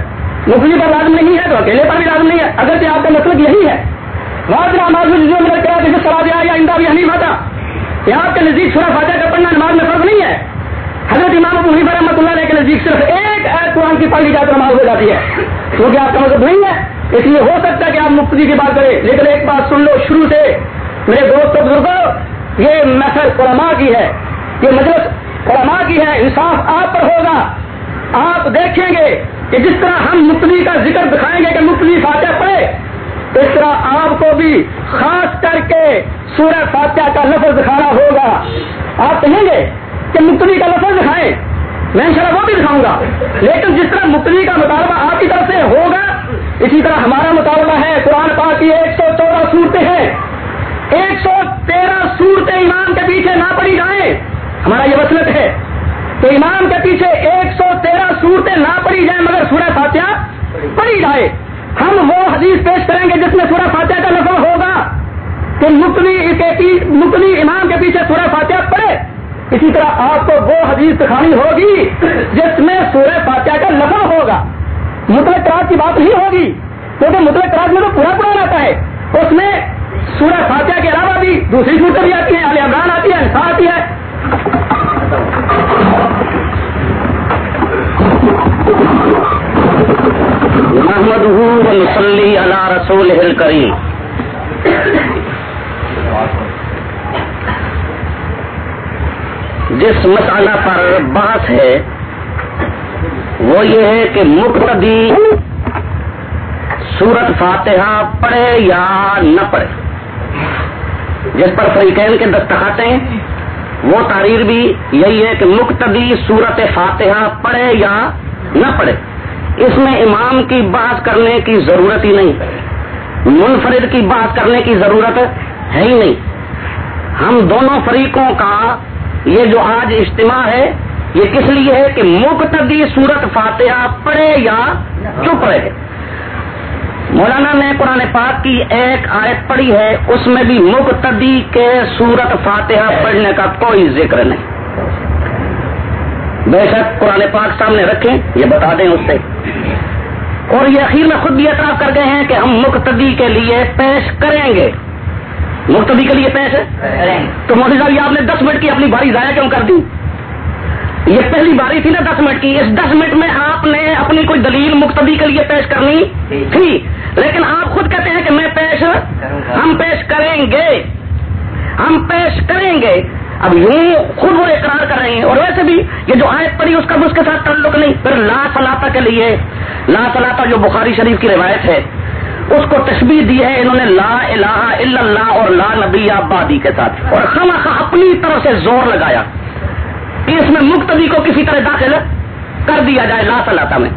مقتدی پر لازم نہیں ہے تو اکیلے پر بھی لازم نہیں ہے، اگرچہ آپ کا مطلب یہی ہے۔ یا اندہ بھی حنیف آتا کہ آپ کے نزدیک سورہ فاتحہ کا پڑھنا نماز میں فرض نہیں ہے۔ حضرت امام ابو حنیفہ رحمۃ اللہ علیہ کے نزدیک صرف ایک ایت قرآن کی پڑھ لی جاتی نماز ہو جاتی ہے۔ کیونکہ آپ کا مطلب نہیں ہے، اس لیے ہو سکتا ہے کہ آپ مفتی کی بات کریں۔ لیکن ایک بات سن لو، شروع سے۔ میرے دوست بزرگوں یہ محفل علماء کی ہے۔ یہ مجلس علماء کی ہے۔ انصاف آپ پر ہوگا۔ آپ دیکھیں گے کہ جس طرح ہم مفتی کا ذکر دکھائیں گے کہ مفتی فاتح پڑھے۔ اس طرح آپ کو بھی خاص کر کے سورہ فاتحہ کا لفظ دکھانا ہوگا۔ آپ کہیں گے کہ مکتری کا لفظ دکھائیں۔ میں انشاءاللہ وہ بھی دکھاؤں گا۔ لیکن جس طرح مکتری کا مطالبہ آپ کی طرف سے ہوگا، اسی طرح ہمارا مطالبہ ہے، قرآن پاک کی ایک سو چودہ صورتیں ہیں۔ ایک سو تیرہ صورتیں امام کے پیچھے نہ پڑی جائیں۔ ہمارا یہ مسلط ہے تو امام کے پیچھے ایک سو تیرہ صورتیں نہ پڑی جائیں مگر سورہ فاتحہ پڑی جائے۔ ہم وہ حدیث پیش کریں گے جس میں سورہ فاتحہ کا لفظ ہوگا کہ مکلی امام کے پیچھے سورہ فاتحہ پڑھے اسی طرح آپ کو وہ حدیث دکھانی ہوگی جس میں سورہ فاتحہ کا لفظ ہوگا۔ مطلق راج کی بات نہیں ہوگی، کیونکہ مطلق راج میں تو پورا پورا رہتا ہے۔ اس میں سورہ فاتحہ کے علاوہ بھی دوسری صورتیں بھی آتی ہیں علی عمران آتی ہے انسا آتی ہے محمد مسلی رسول کریم جس مسئلہ پر بات ہے، وہ یہ ہے کہ مقتدی سورت فاتحہ پڑھے یا نہ پڑھے۔ جس پر فریقین کے دستخط ہیں، وہ تحریر بھی یہی ہے کہ مقتدی صورت فاتحہ پڑھے یا نہ پڑھے۔ اس میں امام کی بات کرنے کی ضرورت ہی نہیں منفرد کی بات کرنے کی ضرورت ہے ہی نہیں۔ ہم دونوں فریقوں کا یہ جو آج اجتماع ہے، یہ کس لیے ہے کہ مقتدی صورت فاتحہ پڑھے یا چپ رہے۔ مولانا نے قرآن پاک کی ایک آیت پڑھی ہے، اس میں بھی مقتدی کے صورت فاتحہ پڑھنے کا کوئی ذکر نہیں۔ بے شک قرآن پاک سامنے رکھیں یہ بتا دیں اس سے۔ اور یہ اخیر میں خود بھی اعتراف کر گئے ہیں کہ ہم مقتدی کے لیے پیش کریں گے۔ مقتدی کے لیے پیش؟ تو مودی صاحب یہ آپ نے دس منٹ کی اپنی باری ضائع کیوں کر دی؟ یہ پہلی باری تھی نا دس منٹ کی۔ اس دس منٹ میں آپ نے اپنی کوئی دلیل مقتدی کے لیے پیش کرنی تھی۔ لیکن آپ خود کہتے ہیں کہ میں پیش ہم پیش کریں گے۔ ہم پیش کریں گے۔ اب یوں خود وہ اقرار کر رہے ہیں۔ اور ویسے بھی یہ جو آیت پڑی اس کا بھی اس کے ساتھ تعلق نہیں۔ پھر لا سلاتا کے لیے لا سلاتا جو بخاری شریف کی روایت ہے، اس کو تشبیح دی ہے انہوں نے لا الہ الا اللہ اور لا نبی آبادی کے ساتھ۔ اور خواہ اپنی طرف سے زور لگایا کہ اس میں مقتدی کو کسی طرح داخل کر دیا جائے لا سلاتا میں۔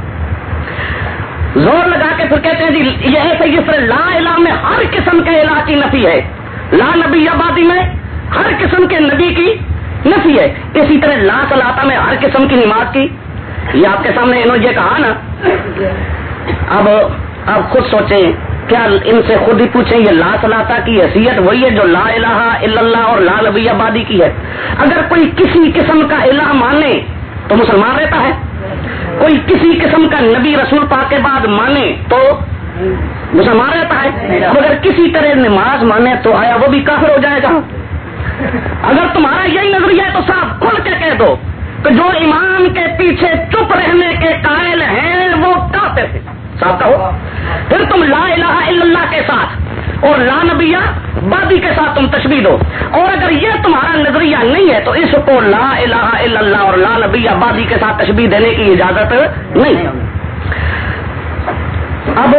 زور لگا کے پھر کہتے ہیں جی یہ ایسے جس طرح لا الہ میں ہر قسم کے الہ کی نفی ہے۔ لا نبی آبادی میں ہر قسم کے نبی کی نفی ہے۔ اسی طرح لا سلاتا میں ہر قسم کی نماز کی۔ یہ آپ کے سامنے انہوں نے یہ کہا نا۔ اب آپ خود سوچیں کیا ان سے خود ہی پوچھیں یہ لا سلاتا کی حیثیت وہی ہے جو لا الہ الا اللہ اور لا نبی آبادی کی ہے۔ اگر کوئی کسی قسم کا الہ مانے تو مسلمان رہتا ہے۔ کوئی کسی قسم کا نبی رسول پاک کے بعد مانے تو مسلمان رہتا ہے۔ اگر کسی طرح نماز مانے تو آیا وہ بھی کافر ہو جائے گا۔ اگر تمہارا یہی نظریہ ہے تو صاحب کھل کے کہہ دو کہ جو امام کے پیچھے چپ رہنے کے قائل ہیں وہ کافر ہیں۔ صاحب کہو۔ پھر تم لا الہ الا اللہ کے ساتھ اور لا نبیہ بادی کے ساتھ تم تشبیح دو۔ اور اگر یہ تمہارا نظریہ نہیں ہے تو اس کو لا الہ الا اللہ اور لا نبیہ بادی کے ساتھ تشبیح دینے کی اجازت نہیں۔ اب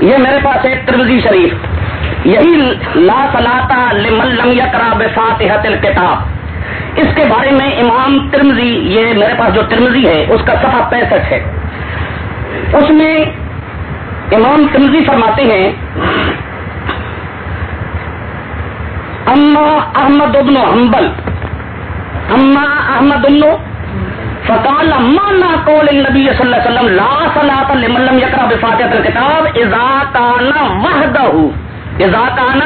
یہ میرے پاس ہے ترمزی شریف۔ یہی لا سلاتا لمن لم یقرا بفاتحۃ الکتاب۔ اس کے بارے میں امام ترمزی یہ میرے پاس جو ترمزی ہے، اس کا صفحہ پینسٹھ ہے۔ اس میں امام ترمزی فرماتے ہیں، اما احمد ابن حنبل، اما احمد ابن فقال مانا قول النبی صلی اللہ علیہ وسلم، لا صلاة لمن لم يقرأ بفاتحة الكتاب اذا كان وحده اذا كان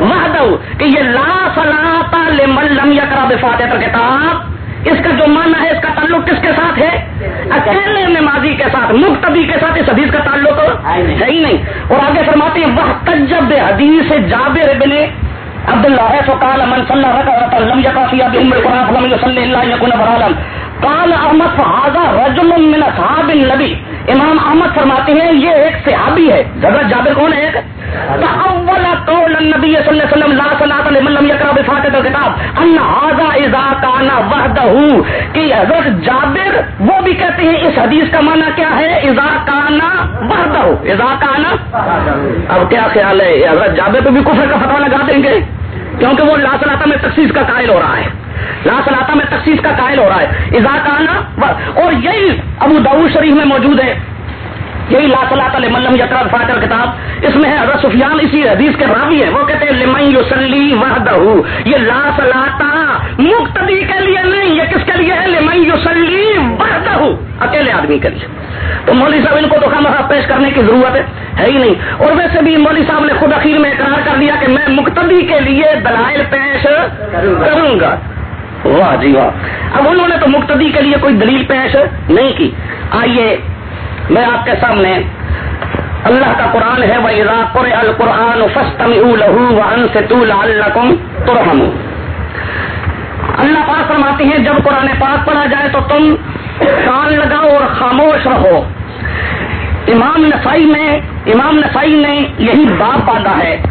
وحده کہ یہ لا صلاة لمن لم يقرأ بفاتحة الكتاب اس کا جو معنی ہے، اس کا تعلق کس کے ساتھ ہے؟ اکیلے نمازی کے ساتھ، مقتدی کے ساتھ، اس حدیث کا تعلق ہے ہی نہیں۔ اور آگے فرماتے ہیں وہ تجب حدیث جابر ابن عبد اللہ فقال من صلى ركعه لم يقرأ فيها بأم القرآن فلم يصلي إلا أن يكون برالا قال احمد فهذا رجل من اصحاب النبي۔ امام احمد فرماتے ہیں، یہ ایک صحابی ہے۔ حضرت جابر کون ہے؟ اول قول النبي صلی اللہ علیہ وسلم، لا صلاة لمن لم يقرأ بفاتحة الكتاب ان هذا اذا كان وحده۔ کہ حضرت جابر، وہ بھی کہتے ہیں، اس حدیث کا معنی کیا ہے؟ اذا كان وحده۔ اذا كان اب کیا خیال ہے؟ حضرت جابر پہ بھی کفر کا فتوا لگا دیں گے؟ کیونکہ وہ لا صلاة میں تخصیص کا قائل ہو رہا ہے۔ لا صلاح میں تخصیص کا قائل ہو رہا ہے۔ اضاکانہ اور یہی ابو داؤ شریف میں موجود ہے۔ یہی لا صلاح ملم یقرا فاطر کتاب۔ اس میں ہے، حضرت سفیان اسی حدیث کے راوی ہے وہ کہتے ہیں، لمن یوسلی وحدہ۔ یہ لا صلاح مقتدی کے لیے نہیں، یہ کس کے لیے ہے؟ لمن یوسلی وحدہ۔ اکیلے آدمی کے لیے۔ تو مولوی صاحب ان کو تو خام پیش کرنے کی ضرورت ہے ہی نہیں۔ اور ویسے بھی مولوی صاحب نے خود اخیر میں اقرار کر دیا کہ میں مقتدی کے لیے دلائل پیش کروں گا۔ واہ جی واہ۔ اب انہوں نے تو مقتدی کے لیے کوئی دلیل پیش نہیں کی۔ آئیے میں آپ کے سامنے اللہ کا قرآن ہے وہ قر القرآن اللہ پاک فرماتے ہیں، جب قرآن پاک پڑھا جائے تو تم کان لگاؤ اور خاموش رہو۔ امام نسائی میں امام نسائی نے یہی باب باندھا ہے۔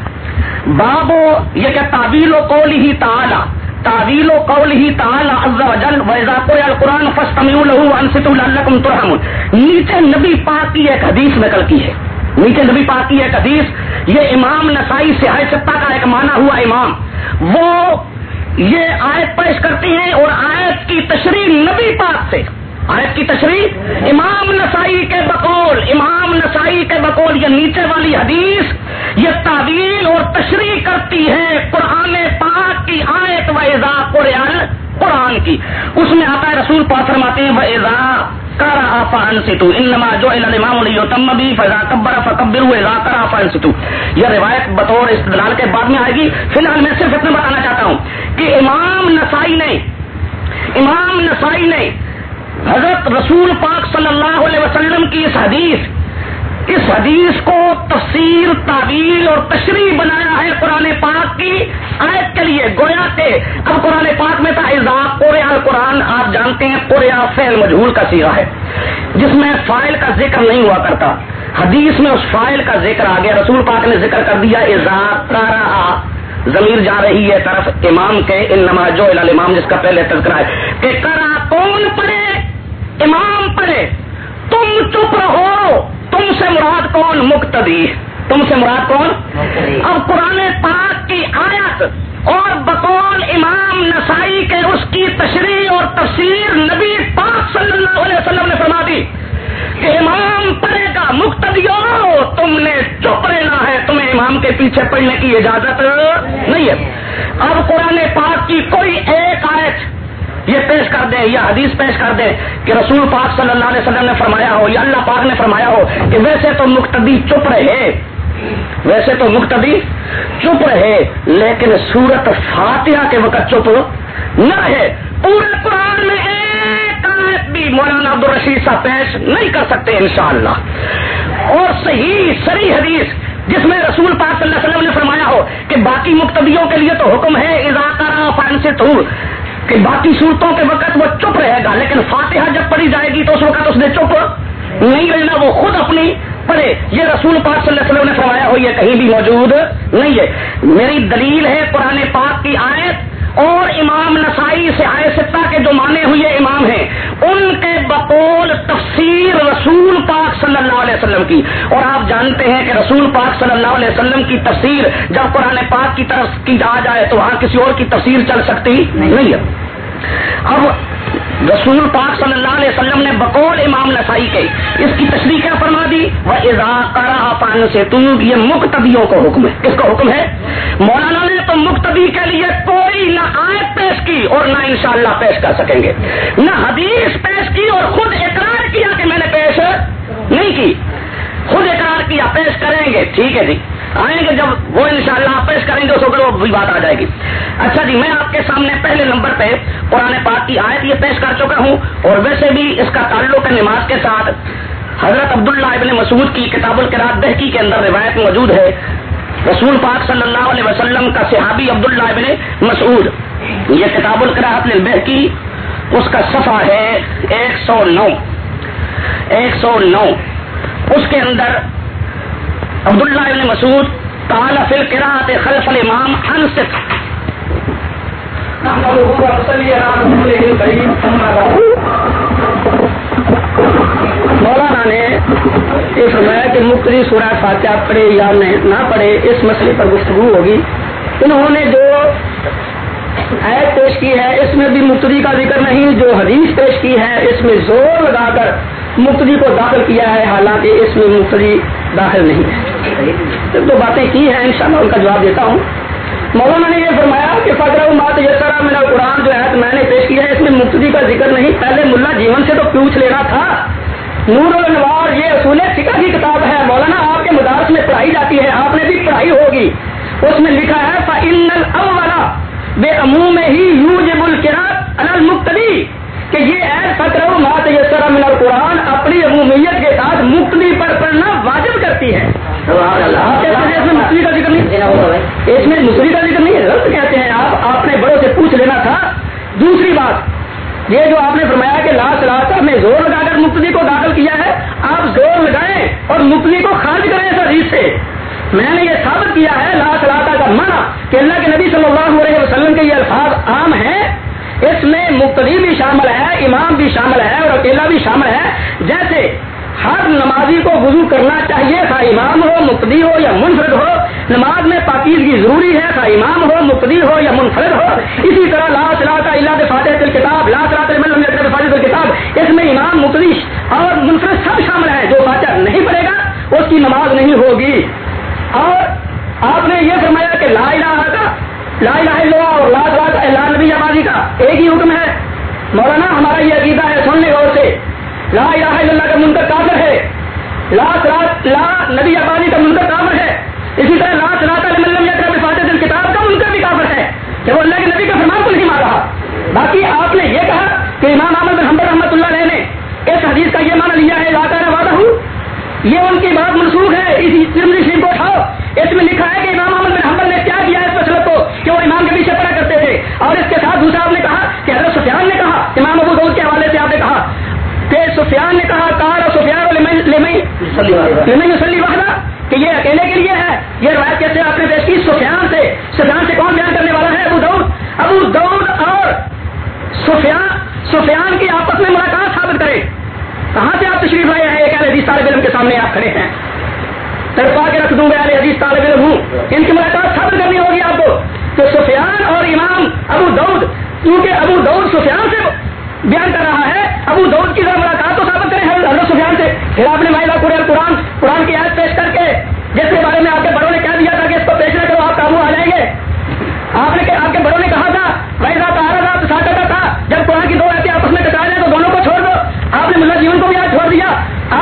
بابو یہ کہ تعویل و قول ہی تعالی تعویل و قول ہی تعالی عز و جل و اذا قرئ القرآن فاستمعوا له وانصتوا لعلكم ترحمون۔ نیچے نبی پاک کی ایک حدیث نقل کی ہے۔ نیچے نبی پاک کی ایک حدیث، یہ امام نسائی سے ستا کا ایک مانا ہوا امام۔ وہ یہ آیت پیش کرتی ہیں اور آیت کی تشریح نبی پاک سے۔ آیت کی تشریح، امام نسائی کے بقول، امام نسائی کے بقول، یہ نیچے والی حدیث، یہ تعویل اور تشریح کرتی ہے قرآن پاک کی آیت و ایزا قرآن قرآن کی۔ اس میں آتا ہے رسول پاک فرماتے ہیں، وہ ایزا کرا فان ستو انما جو الامام لیتم بھی فضا کبر فکبر اذا کرا فان ستو یہ روایت بطور استدلال کے بعد میں آئے گی۔ فی الحال میں صرف اتنا بتانا چاہتا ہوں کہ امام نسائی نے، امام نسائی نے حضرت رسول پاک صلی اللہ علیہ وسلم کی اس حدیث اس حدیث کو تفسیر، تعویل اور تشریح بنایا ہے قرآن پاک کی۔ آیت کے لیے گویا کے اب قرآن پاک میں تھا اضاف، قرآن قرآن آپ جانتے ہیں، قرآن فعل مجہول کا سیرا ہے، جس میں فائل کا ذکر نہیں ہوا کرتا۔ حدیث میں اس فائل کا ذکر آ گیا رسول پاک نے ذکر کر دیا، اضاف کا ضمیر جا رہی ہے طرف امام کے ان نماز جو امام جس کا پہلے تذکرہ ہے کہ کرا کون پڑھے امام پڑھے تم چپ رہو۔ تم سے مراد کون؟ مقتدی۔ تم سے مراد کون؟ اب قرآن پاک کی آیت اور بقول امام نسائی کے اس کی تشریح اور تفسیر نبی پاک صلی اللہ علیہ وسلم نے فرما دی۔ کہ امام پڑھے گا مقتدیو تم نے چپ رہنا ہے، تمہیں امام کے پیچھے پڑھنے کی اجازت نہیں ہے۔ اب قرآن پاک کی کوئی ایک آیت یہ پیش کر دیں یا حدیث پیش کر دیں کہ رسول پاک صلی اللہ علیہ وسلم نے فرمایا ہو، یا اللہ پاک نے فرمایا ہو کہ ویسے تو مقتدی چپ رہے، ویسے تو مقتدی چپ رہے، لیکن سورت فاتحہ کے وقت چپ نہ رہے پورے قرآن میں ایک آیت بھی مولانا عبد الرشید صاحب پیش نہیں کر سکتے انشاءاللہ۔ اور صحیح سری حدیث جس میں رسول پاک صلی اللہ علیہ وسلم نے فرمایا ہو کہ باقی مقتدیوں کے لیے تو حکم ہے اضاکہ فن سے کہ باقی صورتوں کے وقت وہ چپ رہے گا۔ لیکن فاتحہ جب پڑھی جائے گی تو اس وقت اس نے چپ نہیں رہنا، وہ خود اپنی پڑھے۔ یہ رسول پاک صلی اللہ علیہ وسلم نے فرمایا ہو، یہ کہیں بھی موجود نہیں ہے۔ میری دلیل ہے قرآن پاک کی آیت اور امام نسائی سے آئے ستا کے جو مانے ہوئے امام ہیں، ان کے بقول تفسیر رسول پاک صلی اللہ علیہ وسلم کی۔ اور آپ جانتے ہیں کہ رسول پاک صلی اللہ علیہ وسلم کی تفسیر جب قرآن پاک کی طرف کی جا جائے تو وہاں کسی اور کی تفسیر چل سکتی نہیں ہے۔ اب رسول پاک صلی اللہ علیہ وسلم نے بقول امام نسائی کے اس کی تشریح کیا فرما دی؟ وہ اضا پان سے تو یہ مقتدیوں کو حکم ہے۔ کس کا حکم ہے؟ مولانا نے تو مقتدی کے لیے کوئی نہ آیت پیش کی اور نہ انشاءاللہ پیش کر سکیں گے۔ نہ حدیث پیش کی اور خود اقرار کیا کہ میں نے پیش نہیں کی۔ خود اقرار کیا، پیش کریں گے۔ ٹھیک ہے جی۔ آئیں گے جب وہ انشاءاللہ پیش کریں گے، اس وقت وہ بات آ جائے گی۔ اچھا جی میں آپ کے سامنے پہلے نمبر پہ قرآن پاک کی آیت یہ پیش کر چکا ہوں، اور ویسے بھی اس کا تعلق ہے نماز کے ساتھ حضرت عبداللہ ابن مسعود کی کتاب القرات بہکی کے اندر روایت موجود ہے۔ رسول پاک صلی اللہ علیہ وسلم کا صحابی عبداللہ ابن مسعود، یہ کتاب القرات بہکی، اس کا صفحہ ہے ایک سو نو۔ ایک سو نو۔ اس کے اندر عبداللہ ابن مسعود تعالی فی القراءت خلف الامام انصت مولانا نے یہ فرمایا کہ مختری سورہ فاتحہ پڑھے یا نہ پڑھے، اس مسئلے پر گفتگو ہوگی۔ انہوں نے جو ایپ پیش کی ہے، اس میں بھی مقتدی کا ذکر نہیں، جو حدیث پیش کی ہے، اس میں زور لگا کر مقتدی کو داخل کیا ہے، حالانکہ اس میں مقتدی داخل نہیں ہے۔ دو باتیں کی ہیں، انشاءاللہ ان کا جواب دیتا ہوں۔ مولانا نے یہ فرمایا کہ فکر بات یہ سارا میرا قرآن جو ہے میں نے پیش کیا ہے، اس میں مقتدی کا ذکر نہیں۔ پہلے ملا جیون سے تو پوچھ لینا تھا۔ نور النوار یہ اصول فکر کی کتاب ہے۔ مولانا، آپ کے مدارس میں پڑھائی جاتی ہے، آپ نے بھی پڑھائی ہوگی۔ اس میں لکھا ہے، فَإِنَّ بے عموم ہی یو جب القرات المقتدی کہ یہ ایس فکر مات یہ سرا من القرآن اپنی عمومیت کے ساتھ مقتدی پر پڑھنا واجب کرتی ہے۔ اس میں مصری کا ذکر نہیں؟ اس میں مصری کا ذکر نہیں غلط کہتے ہیں آپ۔ آپ نے بڑوں سے پوچھ لینا تھا۔ دوسری بات یہ جو آپ نے فرمایا کہ لاس لاس میں زور لگا کر مفتی کو داخل کیا ہے آپ زور لگائیں اور مفتی کو خارج کریں اس عزیز سے۔ میں نے یہ ثابت کیا ہے لا صلاح کا منع کہ اللہ کے نبی صلی اللہ علیہ وسلم کے یہ الفاظ عام ہیں۔ اس میں مقتدی بھی شامل ہے، امام بھی شامل ہے اور اکیلا بھی شامل ہے۔ جیسے ہر نمازی کو وضو کرنا چاہیے خواہ امام ہو مقدی ہو یا منفرد ہو، نماز میں پاکیزگی ضروری ہے خواہ امام ہو مقدی ہو یا منفرد ہو۔ اسی طرح لا صلاح اللہ فاتح کتاب لا صلاح فاتح کتاب اس میں امام مقدی اور منفرد سب شامل ہیں۔ جو فاتح نہیں پڑے گا، اس کی نماز نہیں ہوگی۔ اور آپ نے یہ فرمایا کہ لا الہ کا لا الہ الا اللہ اور لا صلاح اللہ نبی آبادی کا ایک ہی حکم ہے۔ مولانا، ہمارا یہ عقیدہ ہے، سننے غور سے۔ لا الہ الا اللہ کا منکر کافر ہے۔ لا صلاح لا نبی آبادی کا منکر کافر ہے۔ اسی طرح لا صلاح فاتح دل کتاب کا منکر بھی کافر ہے۔ کہ وہ اللہ کے نبی کا فرمان کو نہیں مار رہا باقی آپ نے یہ کہا کہ امام احمد بن حمد رحمۃ اللہ علیہ نے اس حدیث کا یہ معنی لیا ہے، لا کر وعدہ۔ ہوں یہ ان کی بات منسوخ ہے۔ اسی شریف کو اٹھاؤ۔ اس میں لکھا ہے کہ امام احمد بن حمبل نے کیا کیا اس مسلط کو؟ کہ وہ امام کے پیچھے پڑا کرتے تھے۔ اور اس کے ساتھ دوسرا آپ نے کہا کہ حضرت سفیان نے کہا امام ابو دعود کے حوالے سے آپ نے کہا کہ سفیان نے کہا کار سفیان وحدہ۔ کہ یہ اکیلے کے لیے ہے۔ یہ روایت کیسے آپ نے پیش کی؟ سفیان سے۔ سفیان سے کون بیان کرنے والا ہے ابو دعود ابو دعود اور سفیان سفیان کی آپس میں ملاقات ثابت کرے کہاں سے آپ تشریف لائے ہیں؟ ایک حدیث طالب علم کے سامنے آپ کھڑے ہیں۔ تڑپا کے رکھ دوں گا حدیث طالب علم ہوں۔ ان کی ملاقات ثابت کرنی ہوگی آپ کو۔ تو سفیان اور امام ابو دعود کیونکہ ابو دعود سفیان سے بیان کر رہا ہے، ابو دعود کی ذرا ملاقات تو ثابت کریں حضرت سفیان سے۔ پھر آپ نے مائلہ قرآن قرآن قرآن کی آیت پیش کر کے جس کے بارے میں آپ کے بڑوں نے کہہ دیا تھا کہ اس کو پیش نہ کرو، آپ قابو آ جائیں گے۔ آپ نے آپ کے بڑوں نے کہا تھا بھائی رات ساتھ تھا۔ جب قرآن کی دو ایسے آپس میں کٹا جائے تو دونوں کو چھوڑ دو آپ نے ملا جیون کو بھی آج چھوڑ دیا۔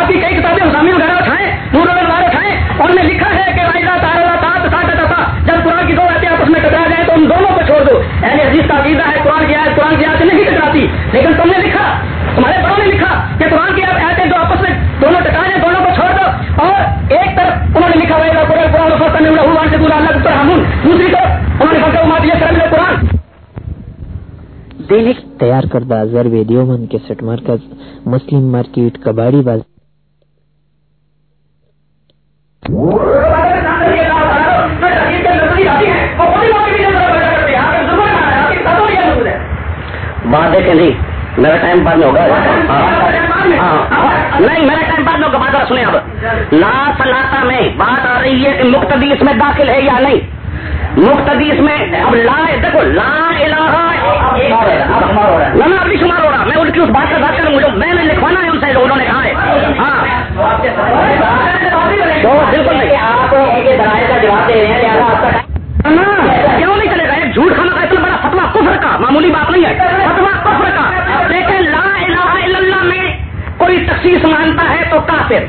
آپ کی کئی کتابیں حسامی وغیرہ اٹھائیں، نور وغیرہ اٹھائیں۔ اور نے لکھا ہے کہ بھائی رات آ رہا تھا ساتھ جب قرآن کی دو ایسے آپس میں کٹا جائے تو ان دونوں کو چھوڑ دو۔ اہل عزیز کا عقیدہ ہے قرآن کی آیت، قرآن کی آیت نہیں کٹاتی لیکن تم نے لکھا، تمہارے بڑوں نے لکھا کہ قرآن کی آیتیں جو آپس میں دونوں ٹکا جائیں، دونوں کو چھوڑ دو۔ اور ایک طرف انہوں نے لکھا ہوئے گا قرآن قرآن فصل میں ہوا سے پورا اللہ پر ہمون دوسری طرف انہوں نے فصل عماد یہ کرم قرآن دینک تیار کردہ زر ویڈیو من کے سٹ مرکز، مسلم مارکیٹ، کباڑی باز بات دیکھیں جی میرا ٹائم بعد میں ہوگا۔ ہاں۔ ہاں۔ نہیں میرا ٹائم بعد میں ہوگا، بات سنیں اب۔ لا سلاتا میں بات آ رہی ہے کہ مقتدی اس میں داخل ہے یا نہیں۔ مقتدی اس میں اب لا دیکھو لا الہ ابھی شمار ہو رہا میں ان کی اس بات کا بات کروں مجھے میں نے لکھوانا ہے ان سے انہوں نے کہا ہے۔ ہاں۔ بالکل نہیں۔ آپ کا جواب دے رہے ہیں کیوں نہیں چلے گا؟ ایک جھوٹ کھانا کا اتنا بڑا فتوا کفر کا معمولی بات نہیں ہے۔ فتوا کفر کا۔ لیکن لا الہ الا اللہ میں کوئی تخصیص مانتا ہے تو کافر۔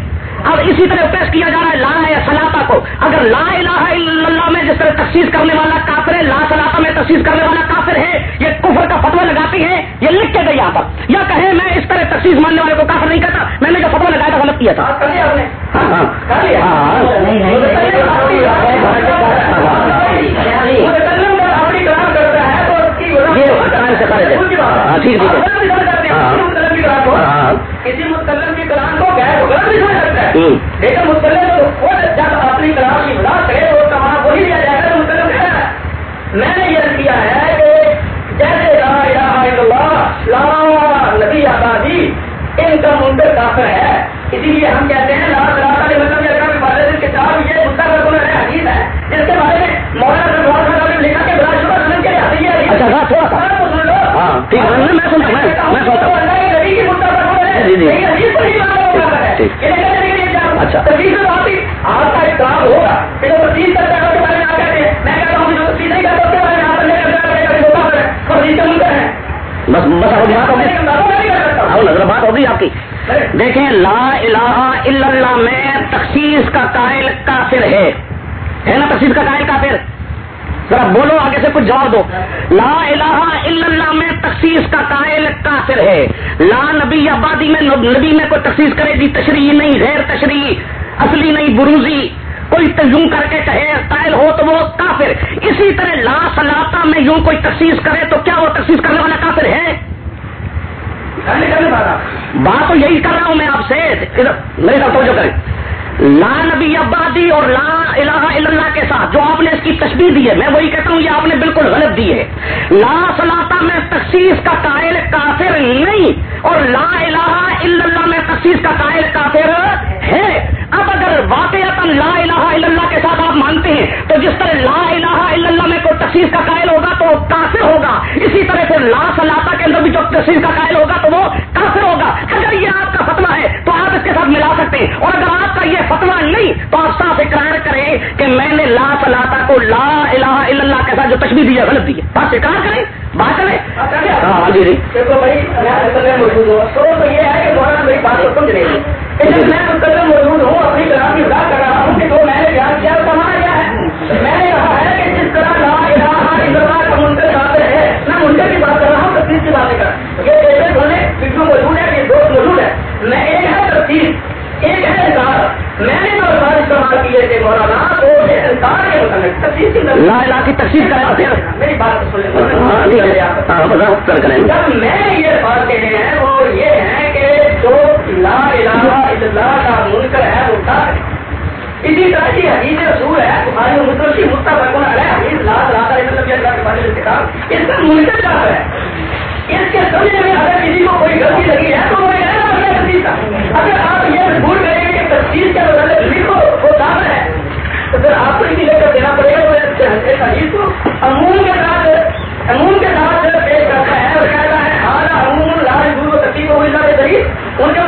اب اسی طرح پیش کیا جا رہا ہے لا یا سلاطا کو اگر لا الہ الا اللہ میں جس طرح تخصیص کرنے والا کافر ہے لا سلاطا میں تخصیص کرنے والا کافر ہے یہ کفر کا فتوا لگاتی ہے یہ لکھ کے گئی یہاں پر یا کہیں میں اس طرح تخصیص ماننے والے کو کافر نہیں کرتا میں نے جو فتوا لگایا تھا غلط کیا تھا ہاں کسی مسلم غلط سمجھ سکتا ہے۔ لیکن مسلم تو خود جب اپنی کلام کی بلا کرے تو کمانا وہی لیا جائے گا مسلم ہے۔ میں نے یہ کیا ہے کہ جیسے لا الہ الا اللہ لا نبی آبادی ان کا منکر کافر ہے۔ اسی لیے ہم کہتے ہیں لا کتاب یہ مستقبل حدیث ہے۔ جس کے بارے میں مولانا رضوان صاحب نے لکھا کہ اچھا ہاں تھوڑا سا ہاں ٹھیک ہے، میں سنتا ہوں، میں سنتا ہوں۔ جی جی اچھا۔ آپ کا ہوگا بس بس بات ہوگی نظر بات ہوگی آپ کی۔ دیکھیں، لا الہ الا اللہ میں تخصیص کا قائل کافر ہے۔ ہے نا تخصیص کا قائل کافر؟ ذرا بولو آگے سے کچھ جواب دو۔ لا الہ الا اللہ میں تخصیص کا قائل کافر ہے۔ لا نبی آبادی میں نبی میں کوئی تخصیص کرے گی تشریح نہیں غیر تشریح اصلی نہیں بروزی۔ کوئی تجم کر کے کہے قائل ہو تو وہ کافر۔ اسی طرح لا سلاتا میں یوں کوئی تخصیص کرے تو کیا وہ تخصیص کرنے والا کافر ہے؟ بات تو یہی کر رہا ہوں میں آپ سے۔ میرے ساتھ توجہ کریں۔ لا نبی آبادی اور لا الہ الا اللہ کے ساتھ جو آپ نے اس کی تشبیح دی ہے، میں وہی کہتا ہوں، یہ آپ نے بالکل غلط دی ہے۔ لا سلاتا میں تخصیص کا قائل کافر نہیں اور لا الہ الا اللہ میں تخصیص کا قائل کافر ہے۔ اب اگر واقع لا الہ الا اللہ کے ساتھ آپ مانتے ہیں، تو جس طرح لا الہ الا اللہ میں کوئی تخصیص کا قائل ہوگا تو وہ کافر ہوگا۔ اسی طرح سے لا سلاتا کے اندر بھی جو تخصیص کا قائل ہوگا تو وہ کافر ہوگا۔ اگر یہ آپ کا فتوا ہے تو آپ اس کے ساتھ ملا سکتے ہیں۔ اور اگر آپ کا یہ فتوا نہیں تو آپ صاف اقرار کریں کہ میں نے لا سلاتا کو لا الہ الا اللہ کے ساتھ جو تشبیح دی ہے، غلط دی ہے۔ آپ اقرار کریں، بات کریں۔ ہاں جی جی۔ بھائی موجود ہوں تو یہ ہے کہ مولانا میری بات کو سمجھ رہی۔ ہے میں مقدم موجود ہوں اپنی طرح کی بات کر رہا ہوں کہ جو میں نے بیان کیا سمانا کیا ہے میں نے کہا ہے کہ جس طرح لا الہ الا اللہ کا منکر بات ہے میں منکر کی بات کر رہا ہوں تفصیل کی باتیں کر رہا ہوں یہ موجود ہے دوست موجود ہے میں ایک ہے تفصیل ایک ہے انکار میں نے جو الفاظ استعمال کیے تھے مولانا وہ انکار کے متعلق تفصیل کی لا الہ کی تخصیص کریں میری بات سن ہاں جی لیں ہاں جب میں یہ ہیں لا الہ الا اللہ کا منکر ہے، وہ کافر ہے۔ اسی طرح کی حدیث رسول ہے، بخاری و مسلم کی مستقبل کو ہے حدیث، لا لا الہ الا اللہ کے بارے میں کتاب، اس کا منکر کافر ہے۔ اس کے سمجھنے میں اگر کسی کو کوئی غلطی لگی ہے، تو وہ کہنا ہے حدیث کا اگر آپ یہ بھول گئے کہ تفصیل کے مطلب لکھو وہ کافر ہے، تو پھر آپ کو اسی لے کر دینا پڑے گا وہ حدیث کو امون کے ساتھ، امون کے ساتھ پیش کرتا ہے اور کہتا ہے ہاں امون لال دور و تقسیم و کے ذریعے ان کے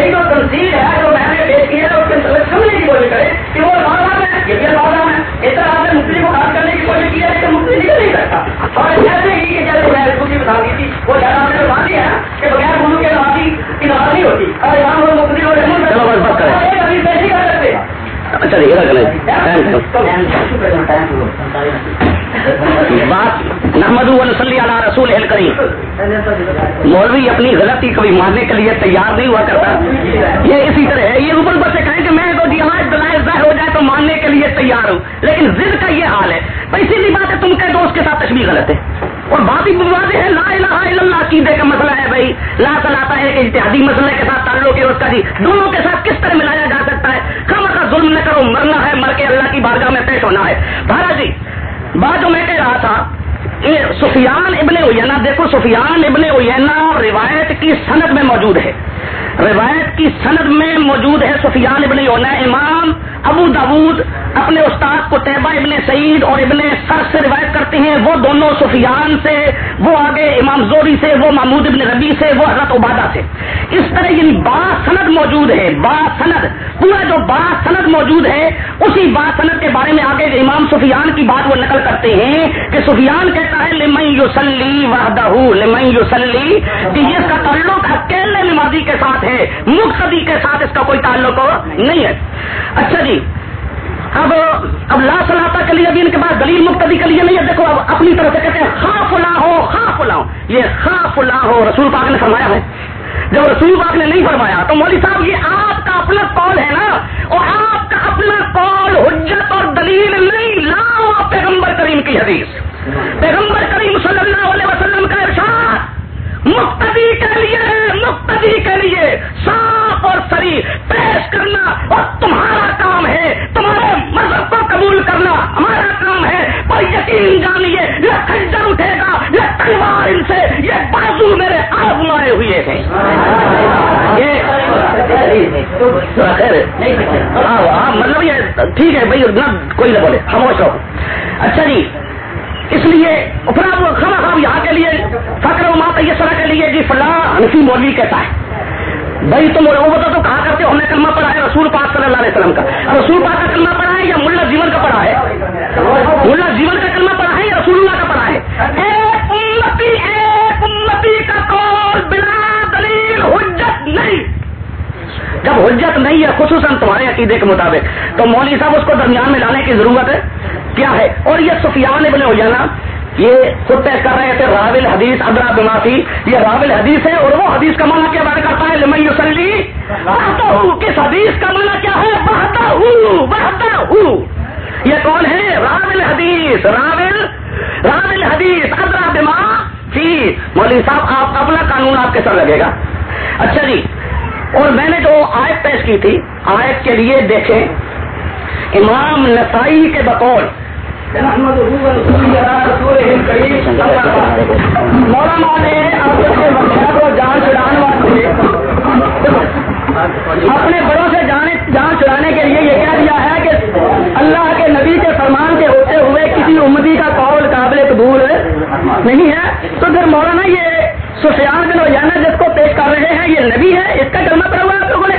یہی جو تنظیم ہے جو میں نے پیش کی ہے اس کے مطلب سمجھنے کی کوشش کرے کہ وہ الفاظ ہے یہ بھی الفاظ ہے۔ اس طرح آپ نے مختلف کو خاص کرنے کی کوشش کی ہے لیکن مختلف نکل نہیں سکتا اور جیسے ہی کہ جیسے میں دوسری بتا دی تھی وہ زیادہ آپ نے بتا دیا ہے کہ بغیر گرو کے نمازی کی نماز نہیں ہوتی۔ اور مختلف اور ابھی پیش نہیں کر سکتے۔ اچھا بات نحمد صلی اللہ رسول کریم۔ مولوی اپنی غلطی کبھی ماننے کے لیے تیار نہیں ہوا کرتا۔ یہ اسی طرح ہے، یہ اوپر اوپر سے کہیں کہ میں تو جہاں دلائل ظاہر ہو جائے تو ماننے کے لیے تیار ہوں۔ لیکن ضد کا یہ حال ہے۔ بھائی سیدھی بات ہے، تم کہہ دو اس کے ساتھ تشبیح غلط ہے۔ اور بات ہی واضح ہے، لا الہ الا اللہ عقیدے کا مسئلہ ہے بھائی۔ لا صلاح ہے کہ اتحادی مسئلے کے ساتھ تعلق ہے اس کا جی۔ دونوں کے ساتھ کس طرح ملایا جا ظلم نہ کرو مرنا ہے، مر کے اللہ کی بارگاہ میں پیش ہونا ہے۔ بھارا جی بات جو میں کہہ رہا تھا سفیان ابن اوینا دیکھو سفیان ابن اوینا روایت کی سند میں موجود ہے۔ روایت کی سند میں موجود ہے سفیان ابن اونا امام ابو داود اپنے استاد کو طیبہ ابن سعید اور ابن سر سے روایت کرتے ہیں۔ وہ دونوں سفیان سے، وہ آگے امام زوری سے، وہ محمود ابن ربی سے، وہ حضرت عبادہ سے۔ اس طرح یعنی با سند موجود ہے، با سند۔ پورا جو با سند موجود ہے، اسی با سند کے بارے میں آگے امام سفیان کی بات وہ نقل کرتے ہیں کہ سفیان کہتا ہے، لمن یوسلی وحدہ، لمن یوسلی کہ اس کا تعلق اکیلے نمازی کے ساتھ ہے۔ ہے۔ مقتدی کے ساتھ اس کا کوئی تعلق نہیں ہے۔ اچھا جی اب اب لا صلاح کے لیے بھی ان کے پاس دلیل مقتدی کے لیے نہیں ہے۔ دیکھو، اب اپنی طرف سے کہتے ہیں خا فلاں ہو خا فلاں ہو۔ یہ خا فلاں ہو، رسول پاک نے فرمایا ہے۔ جب رسول پاک نے نہیں فرمایا، تو مولوی صاحب، یہ آپ کا اپنا قول ہے نا۔ اور آپ کا اپنا قول، حجت اور دلیل نہیں۔ لاؤ پیغمبر کریم کی حدیث۔ پیغمبر کریم صلی اللہ علیہ وسلم کا ارشاد مقتدی کے لیے مقتدی کے لیے صاف اور سری پیش کرنا اور تمہارا کام ہے، تمہارے مذہب کو قبول کرنا ہمارا کام ہے۔ پر یقین جانیے یہ خنجر اٹھے گا یہ تلوار ان سے، یہ بازو میرے آپ مارے ہوئے ہیں۔ ہاں، ہاں، مطلب یہ ٹھیک ہے بھائی، نہ کوئی نہ بولے، خاموش رہو۔ اچھا جی اس لیے پھر آپ خبر صاحب یہاں کے لیے فخر و ماتا یہ سرا کے لیے جی فلاں انفی مولوی کہتا ہے۔ بھائی تم وہ بتا تو کہا کرتے ہم نے کلمہ پڑھا ہے رسول پاک صلی اللہ علیہ وسلم کا۔ رسول پاک کا کلمہ پڑھا ہے یا ملا جیون کا پڑھا ہے؟ ملا جیون کا کلمہ پڑھا ہے یا رسول اللہ کا پڑھا ہے؟ ایک امتی ایک امتی کا قول بلا دلیل، حجت نہیں۔ جب حجت نہیں ہے، خصوصاً تمہارے عقیدے کے مطابق، تو مولوی صاحب اس کو درمیان میں لانے کی ضرورت ہے۔ کیا ہے؟ اور یہ سفیان ابن ہو یہ خود طے کر رہے تھے راول حدیث ادرا بمافی یہ راول حدیث ہے اور وہ حدیث کا مانا کیا بات کرتا ہے؟ لمئی وسلی بہتا ہوں کس حدیث کا مانا کیا ہے؟ بہتا ہوں بہتا ہوں یہ کون ہے؟ راول حدیث راول راول حدیث ادرا بما فی۔ مولوی صاحب، آپ اپنا قانون آپ کے سر لگے گا۔ اچھا جی اور میں نے جو آیت پیش کی تھی، آیت کے لیے دیکھیں۔ امام نسائی کے بقول مولانا نے جان چھڑانے اپنے بڑوں سے جان جان چھڑانے کے لیے یہ کہہ دیا ہے کہ اللہ کے نبی کے فرمان کے ہوتے ہوئے کسی امتی کا قول قابل قبول نہیں ہے۔ تو پھر مولانا یہ سفیان بن روزانہ جس کو پیش کر رہے ہیں یہ نبی ہے اس کا کلمہ پڑا ہوا آپ لوگوں نے۔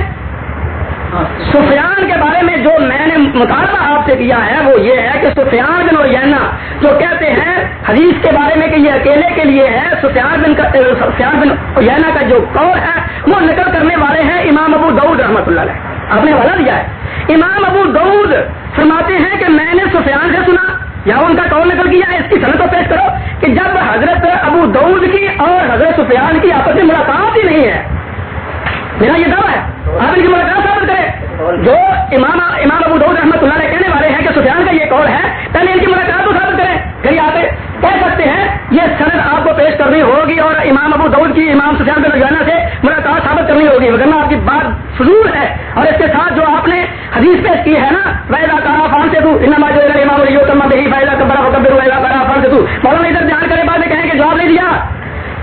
سفیان کے بارے میں جو میں نے مطالبہ آپ سے کیا ہے وہ یہ ہے کہ سفیان بن اوینا جو کہتے ہیں حدیث کے بارے میں کہ یہ اکیلے کے لیے ہے سفیان بن سفیان بن اوینا کا جو قول ہے وہ نقل کرنے والے ہیں امام ابو دعود رحمۃ اللہ علیہ۔ آپ نے والا دیا ہے۔ امام ابو دعود فرماتے ہیں کہ میں نے سفیان سے سنا۔ یا ان کا قول نکل کیا ہے اس کی صنعت کو پیش کرو کہ جب حضرت ابو دعود کی اور حضرت سفیان کی آپس میں ملاقات ہی نہیں ہے۔ میرا یہ دعویٰ ہے، آپ ان کی ملاقات ثابت کریں۔ جو امام امام ابو دعود رحمۃ اللہ علیہ کہنے والے ہیں کہ سفیان کا یہ قول ہے، پہلے ان کی ملاقات کو ثابت کریں۔ کہیں آپ کہہ سکتے ہیں، یہ سند آپ کو پیش کرنی ہوگی اور امام ابو دعود کی امام سفیان کے رجحانہ سے ملاقات ثابت کرنی ہوگی۔ وغیرہ آپ کی بات فضول ہے اور اس کے ساتھ جو آپ نے حدیث پیش کی ہے نا ویلا کارا فان سے تو انما جو امام علی تما دہی فیلا کبرا وکبر ویلا کارا فان سے تو مولانا ادھر دھیان کرے بعد میں کہیں کہ جواب نہیں دیا۔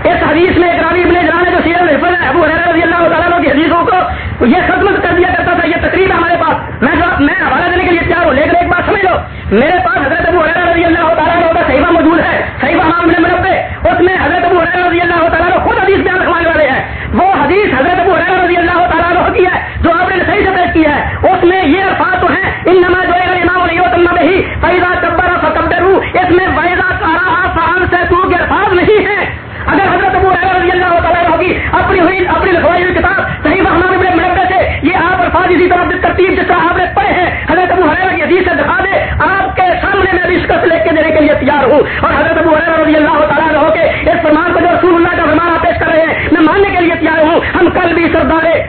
اس حدیث میں ایک ابن جرا نے جو سیرت حفظ ہے، ابو حریر رضی اللہ تعالیٰ کی حدیثوں کو یہ ختم کر دیا کرتا تھا، یہ تقریب ہے ہمارے پاس۔ میں میں حوالہ دینے کے لیے تیار ہوں، لیکن ایک بات سمجھ لو۔ میرے پاس حضرت ابو حریر رضی اللہ تعالیٰ کا صحیحہ موجود ہے صحیحہ امام ابن مربے اس میں حضرت ابو حریر رضی اللہ تعالیٰ خود حدیث بیان رکھوانے والے ہیں۔ وہ حدیث حضرت ابو حریر رضی اللہ تعالیٰ کی ہے، جو آپ نے صحیح سے پیش کی ہے۔ اس میں یہ الفاظ تو ہیں ان نماز جو امام علی وسلم ہی فیضا کبر فکبرو اس میں ویزا کارا فان سے تو کے الفاظ نہیں ہے اگر حضرت ابو رضی اللہ تعالیٰ ہوگی اپنی ہوئی اپنی لکھوائی ہوئی کتاب صحیح محمد ابن مربع سے یہ آپ الفاظ اسی طرح ترتیب جس طرح آپ نے پڑھے ہیں، حضرت ابو حریر کی حدیث سے دکھا دے آپ کے سامنے میں بھی شکست لے کے دینے کے لیے تیار ہوں۔ اور حضرت ابو حریر رضی اللہ تعالیٰ ہو کے اس فرمان کو جو رسول اللہ کا فرمان پیش کر رہے ہیں، میں ماننے کے لیے تیار ہوں، ہم کل بھی سردارے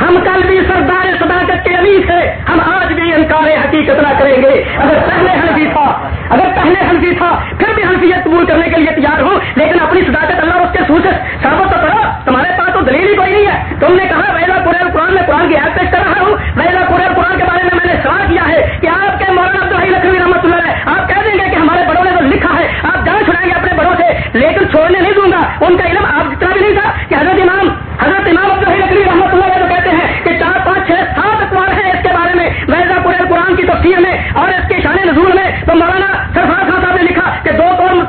ہم کل بھی سردار صداقت کے امید ہے ہم آج بھی انکار حقیقت نہ کریں گے۔ اگر پہلے حنفی تھا، اگر پہلے حنفی تھا، پھر بھی حنفیت قبول کرنے کے لیے تیار ہوں لیکن اپنی صداقت اللہ اس کے سوچ ثابت تو کرو تمہارے پاس تو دلیل ہی کوئی نہیں ہے۔ تم نے کہا، ویلا قرآن قرآن میں قرآن کی ایپ پیش کر رہا ہوں۔ ویلا قرآن قرآن کے بارے میں میں نے سوال کیا ہے کہ آپ کے مولانا عبد لکھنوی رحمۃ اللہ ہے آپ کہہ دیں گے کہ ہمارے بڑوں نے تو لکھا ہے، آپ جان چھڑائیں گے اپنے بڑوں سے، لیکن چھوڑنے نہیں دوں گا۔ ان کا علم آپ جتنا بھی نہیں تھا کہ حضرت امام حضرت امام عبد تفسیر میں اور اس کے شان نزول میں تو مولانا سرفراز خان صاحب نے لکھا کہ دو قوم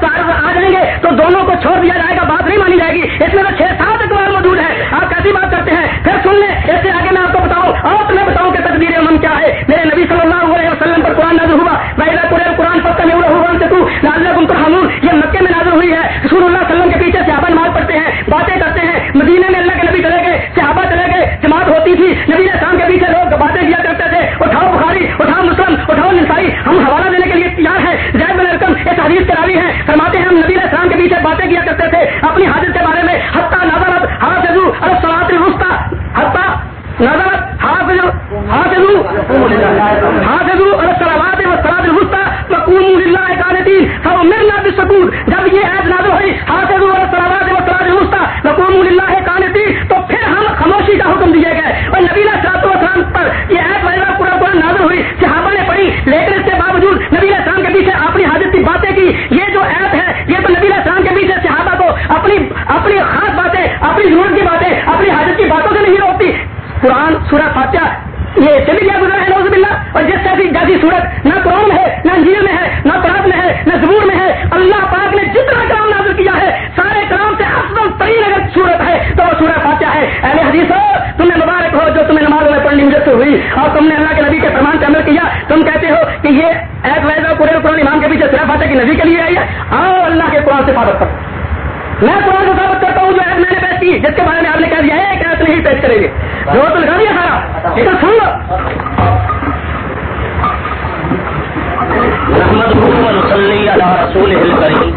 آ جائیں گے تو دونوں کو چھوڑ دیا جائے گا، بات نہیں مانی جائے گی۔ اس میں تو چھ سات اخبار موجود ہے آپ کیسی بات کرتے ہیں؟ پھر سن لیں، اس سے آگے میں آپ کو بتاؤں اور تمہیں بتاؤں کہ تقدیر امن کیا ہے۔ میرے نبی صلی اللہ علیہ وسلم پر قرآن نازل ہوا۔ میں قرآن قرآن پتہ میں ہوا سے تو لال کو حمول ہم نبی اسلام کے پیچھے باتیں کیا کرتے تھے؟ اپنی حاضر کے بارے میں حتہ نظرت حافظ اور الوسطی حتہ نظرت حافظ حافظ حافظ سلامات الوسطی وقوموا فامرنا جب یہ ایت نازل ہوئی حافظ اور سلامات الوسطی وقوموا تو پھر ہم خاموشی کا حکم دیے گئے۔ اور نبی پر یہ ایت وغیرہ پورا پورا نازل ہوئی، صحابہ نے پڑھی، لیکن اس کے باوجود نبی السلام کے پیچھے اپنی حاضر کی باتیں کی یہ جو ایپ ہے یہ تو نبی السلام کے پیچھے صحابہ کو اپنی اپنی خاص باتیں اپنی کی باتیں اپنی حاضر کی باتوں سے نہیں روکتی۔ قرآن، سورہ فاتحہ، یہ چلی گیا گزرا ہے نوز باللہ۔ اور جس جیسی جیسی صورت نہ قرآن ہے، نہ انجیل میں ہے، نہ قرآن میں ہے، نہ زبور میں ہے، اللہ پاک نے جتنا کام نازل کیا ہے، سارے کام سے افضل ترین اگر صورت ہے، تو وہ سورہ فاتحہ ہے۔ اہل حدیث ہو تمہیں مبارک ہو جو تمہیں نمازوں میں پڑھنی مجھے ہوئی، اور تم نے اللہ کے نبی کے فرمان پہ عمل کیا۔ تم کہتے ہو کہ یہ ایک ویزا قرآن قرآن امام کے پیچھے سورہ فاتحہ کی نبی کے لیے آئی ہے۔ آؤ اللہ کے قرآن سے فارغ کرو۔ میں قرآن سے ثابت ہوتی ہوں جس کے بارے میں آپ نے کہہ دیا ہے کہ ایپ نہیں پیش کریں گے۔ جو تو لگا دیا سارا یہ تو سن لو۔ محمد صلی اللہ رسول کریم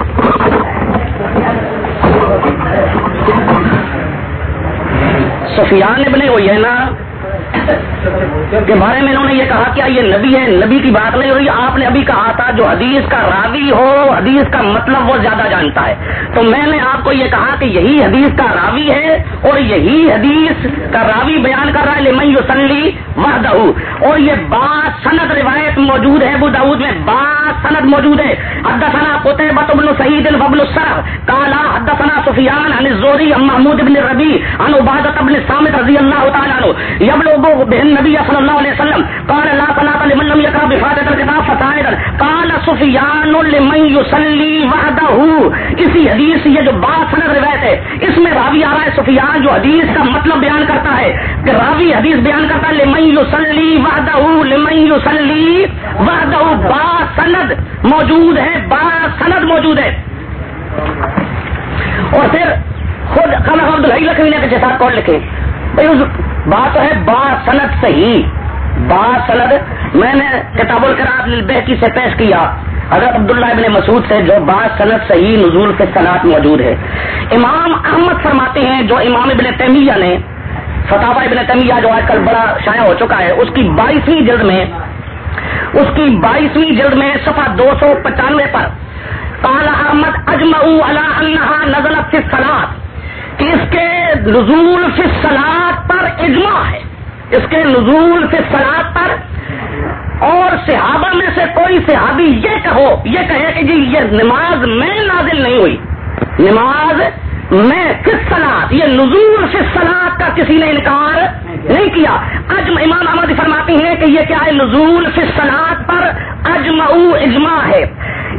سفیان ابن اوینا کے بارے میں انہوں نے یہ کہا کہ یہ نبی ہے، نبی کی بات نہیں ہوئی، آپ نے ابھی کہا تھا جو حدیث کا راوی ہو، حدیث کا مطلب وہ زیادہ جانتا ہے۔ تو میں نے آپ کو یہ کہا کہ یہی حدیث کا راوی ہے اور یہی حدیث کا راوی بیان کر رہا ہے۔ لمن یوسلی وحدہ اور یہ با سند روایت موجود ہے، ابو داود میں با سند موجود ہے۔ حدثنا قتیبہ بن سعید الفضل السرح قال حدثنا سفیان عن الزوری عن محمود بن ربی، عن عبادة بن سامت رضی اللہ تعالی عنہ۔ یبلغ به النبي صلی اللہ علیہ وسلم، قال لا صلاة لمن لم يقرأ بفاتحة الكتاب فصاعدا قال سفیان لمن يصلي وحده اسی حدیث یہ جو با سند روایت ہے، اس میں راوی آ رہا ہے سفیان جو حدیث کا مطلب بیان کرتا ہے، کہ راوی حدیث بیان کرتا ہے، لمن يصلي وحده لمن يصلي وحده با سند موجود ہے با سند موجود ہے۔ اور پھر خود خانہ عبد الحی لکھوی نے کے ساتھ کون لکھے بھائی بات ہے با سند صحیح با سند۔ میں نے کتاب القرات بہکی سے پیش کیا۔ حضرت عبداللہ ابن مسعود سے جو با سند صحیح نزول کے صنعت موجود ہے۔ امام احمد فرماتے ہیں جو امام ابن تیمیہ نے فتح ابن تیمیہ جو آج کل بڑا شائع ہو چکا ہے، اس کی بائیسویں جلد میں، اس کی بائیسویں جلد میں صفحہ دو سو پچانوے پر قال احمد اجمعوا على انها نزلت في الصلاه کہ اس کے نزول فی سلاد پر اجماع ہے۔ اس کے نزول فی سلاد پر اور صحابہ میں سے کوئی صحابی یہ کہو، یہ کہے کہ جی یہ نماز میں نازل نہیں ہوئی۔ نماز میں کس سلاد یہ نزول فی سلاد کا کسی نے انکار نہیں کیا۔ اجم امام احمد فرماتی ہیں کہ یہ کیا ہے؟ نزول فی سلاد پر اجمعو اجماع ہے۔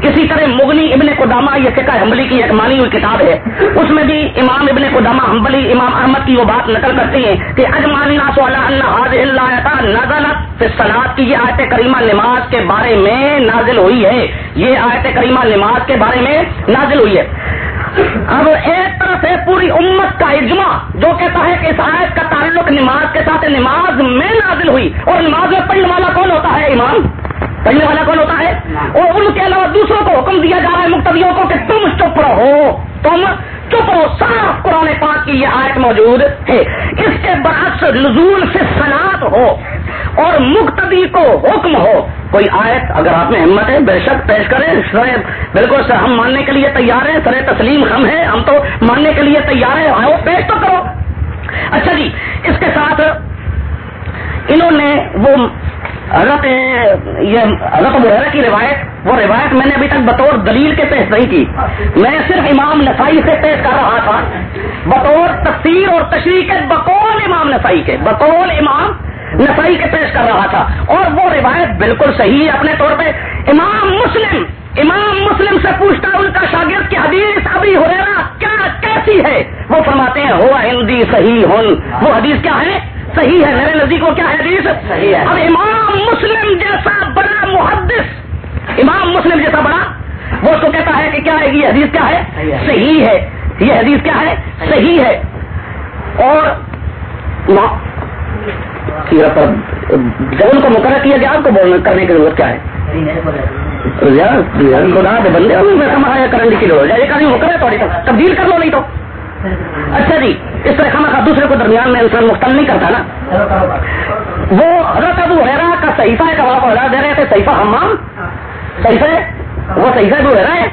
اسی طرح مغنی ابن قدامہ، یہ فقہ حمبلی کی ایک مانی ہوئی کتاب ہے۔ اس میں بھی امام ابن قدامہ حمبلی امام احمد کی وہ بات نقل کرتے ہیں کہ اجمانی ناسو اللہ سلاد کی یہ آیت کریمہ نماز کے بارے میں نازل ہوئی ہے۔ یہ آیت کریمہ نماز کے بارے میں نازل ہوئی ہے۔ اب ایک طرف ہے پوری امت کا اجماع جو کہتا ہے کہ اس آیت کا تعلق نماز کے ساتھ نماز میں نازل ہوئی۔ اور نماز میں پڑھنے والا کون ہوتا ہے؟ امام پڑھنے والا کون ہوتا ہے؟ اور ان کے علاوہ دوسروں کو حکم دیا جا رہا ہے مقتدیوں کو کہ تم چپ رہو۔ تم چپ صاف قرآن پاک کی یہ آیت موجود ہے۔ اس کے برعکس نزول سے صنعت ہو اور مقتدی کو حکم ہو۔ کوئی آیت اگر آپ میں ہمت ہے، بے شک پیش کریں۔ سر بالکل سر، ہم ماننے کے لیے تیار ہیں۔ سر تسلیم ہم ہیں ہم تو ماننے کے لیے تیار ہیں۔ آؤ، پیش تو کرو۔ اچھا جی اس کے ساتھ انہوں نے وہ حضرت یہ حضرت محرا کی روایت، وہ روایت میں نے ابھی تک بطور دلیل کے پیش نہیں کی۔ میں صرف امام نسائی سے پیش کر رہا تھا۔ بطور تفسیر اور تشریح کے بقول امام نسائی کے، بقول امام نسائی کے پیش کر رہا تھا۔ اور وہ روایت بالکل صحیح ہے اپنے طور پہ۔ امام مسلم امام مسلم سے پوچھتا ان کا شاگرد کی حدیث ابھی ہو کیا کیسی ہے؟ وہ فرماتے ہیں، ہوا ہندی صحیح ہن وہ حدیث کیا ہے؟ صحیح ہے میرے نزدیک کو کیا حدیث صحیح ہے اب امام مسلم جیسا بڑا محدث امام مسلم جیسا بڑا وہ اس کو کہتا ہے کہ کیا ہے یہ حدیث کیا ہے صحیح ہے یہ حدیث کیا ہے صحیح ہے اور جب ان کو مقرر کیا گیا آپ کو کرنے کی ضرورت کیا ہے بندے کرنے کی ضرورت ہے مقرر تھوڑی تبدیل کر لو نہیں تو اچھا جی اس طرح خامہ دوسرے کو درمیان میں انسان مختل نہیں کرتا نا۔ وہ حضرت ابو حیرا کا صحیفہ ہے کباب کا دے رہے تھے صحیفہ ہمام صحیفہ وہ صحیفہ ابو حیرا ہے۔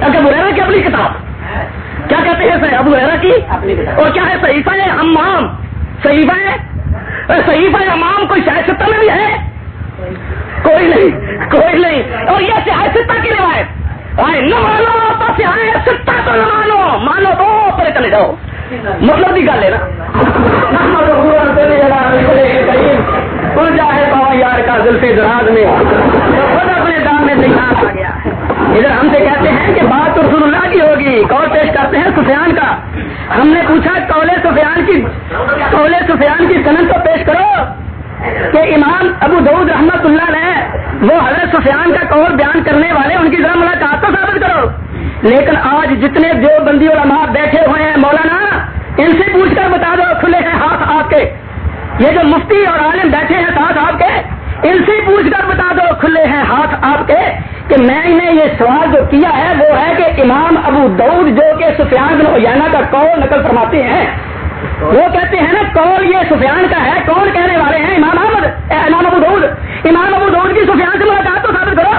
اچھا، ابو حیرا کی اپنی کتاب۔ کیا کہتے ہیں ابو حیرا کی؟ اور کیا ہے صحیفہ ہے ہمام صحیفہ ہے؟ صحیفہ امام کوئی سیاستہ میں بھی ہے؟ کوئی نہیں کوئی نہیں۔ اور یہ سیاستہ کی روایت۔ آئے، نہ مانو، تو سیاستہ تو نہ مانو۔ مانو تو پھر چلے جاؤ۔ مطلب بھی گل ہے نا؟ ہے بابا یار کا دل دراز میں۔ خود اپنے دام میں دکھا آ گیا۔ ادھر ہم سے کہتے ہیں کہ بات تو رسول اللہ کی ہوگی۔ کال پیش کرتے ہیں سفیان کا۔ ہم نے پوچھا کولے سفیان کی کولے سفیان کی صنعت کو پیش کرو۔ کہ امام ابو دعود رحمت اللہ نے وہ حضرت سفیان کا قول بیان کرنے والے، ان کی ذرا ملاقات تو ثابت کرو۔ لیکن آج جتنے جو بندی علماء بیٹھے ہوئے ہیں، مولانا، ان سے پوچھ کر بتا دو، کھلے ہیں ہاتھ آپ کے۔ یہ جو مفتی اور عالم بیٹھے ہیں ساتھ آپ کے، ان سے پوچھ کر بتا دو، کھلے ہیں ہاتھ آپ کے، کہ میں نے یہ سوال جو کیا ہے، وہ ہے کہ امام ابو دعود جو کہ سفیان بن اویانا کا قول نقل فرماتے ہیں وہ کہتے ہیں نا کون یہ سفیان کا ہے؟ کون کہنے والے ہیں؟ امام احمد امام ابو دعود امام ابو دعود کی سفیان سے ملاقات تو ثابت کرو۔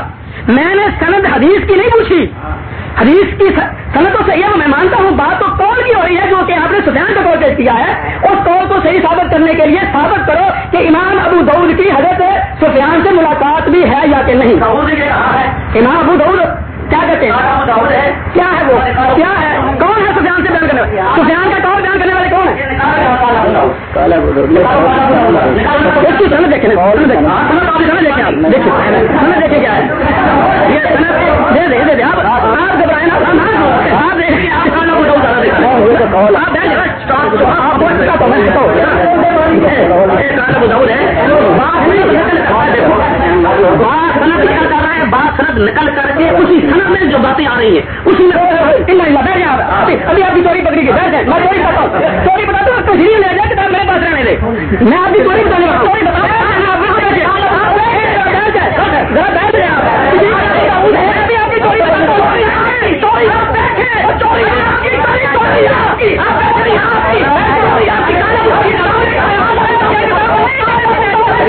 میں نے سند حدیث کی نہیں پوچھی۔ حدیث کی صنعتوں سے یہ میں مانتا ہوں۔ بات تو کون کی ہو رہی ہے جو کہ آپ نے سفیان کا کال پیش کیا ہے؟ اس کال کو صحیح ثابت کرنے کے لیے ثابت کرو کہ امام ابو دعود کی حضرت سفیان سے ملاقات بھی ہے یا کہ نہیں۔ امام ابو دعود کیا کہتے ہیں؟ کیا ہے وہ؟ کیا ہے؟ کون ہے سفیان کا کون بیان کرنے والے کون ہے۔ دیکھیں کیا ہے۔ آپ گھبرائے نا آپ بات سند نکل کر کے اسی سند میں جو باتیں آ رہی ہیں اسی میں ابھی آپ کی چوری پکڑی گئی میں چوری بتاتا ہوں چوری بتاتا ہوں کچھ نہیں لے جائے کتاب میرے پاس رہنے دے میں آپ کی چوری بتانے والا چوری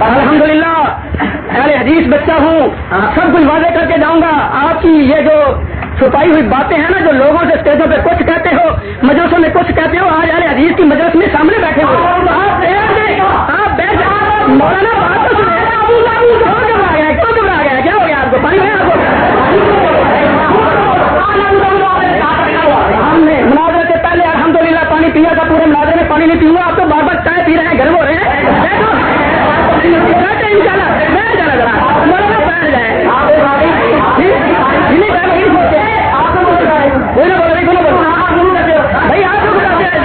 الحمد للہ اہل حدیث بچہ ہوں، سب کچھ واضح کر کے جاؤں گا۔ آپ کی یہ جو چھپائی ہوئی باتیں ہیں نا، جو لوگوں سے اسٹیجوں پہ کچھ کہتے ہو مجلسوں میں کچھ کہتے ہو، آج اہل حدیث کی مجلس میں سامنے بیٹھے ہو۔ آپ بیٹھ مولانا بات تو سنیں۔ گھبرا گیا کیوں گھبرا گیا کیا ہو گیا آپ کو؟ پانی میں آپ کو ہم نے مناظرے سے پہلے الحمد للہ پانی پیا تھا پورے ملازے میں پانی نہیں پیوں گا آپ تو بار بار چائے پی رہے ہیں گرم ہو رہے ہیں ان شاء اللہ بیٹھ جانا ذرا مولانا بیٹھ جائیں کوئی نہ بولے کوئی نہ بولے بھائی آپ کو بتاتے ہیں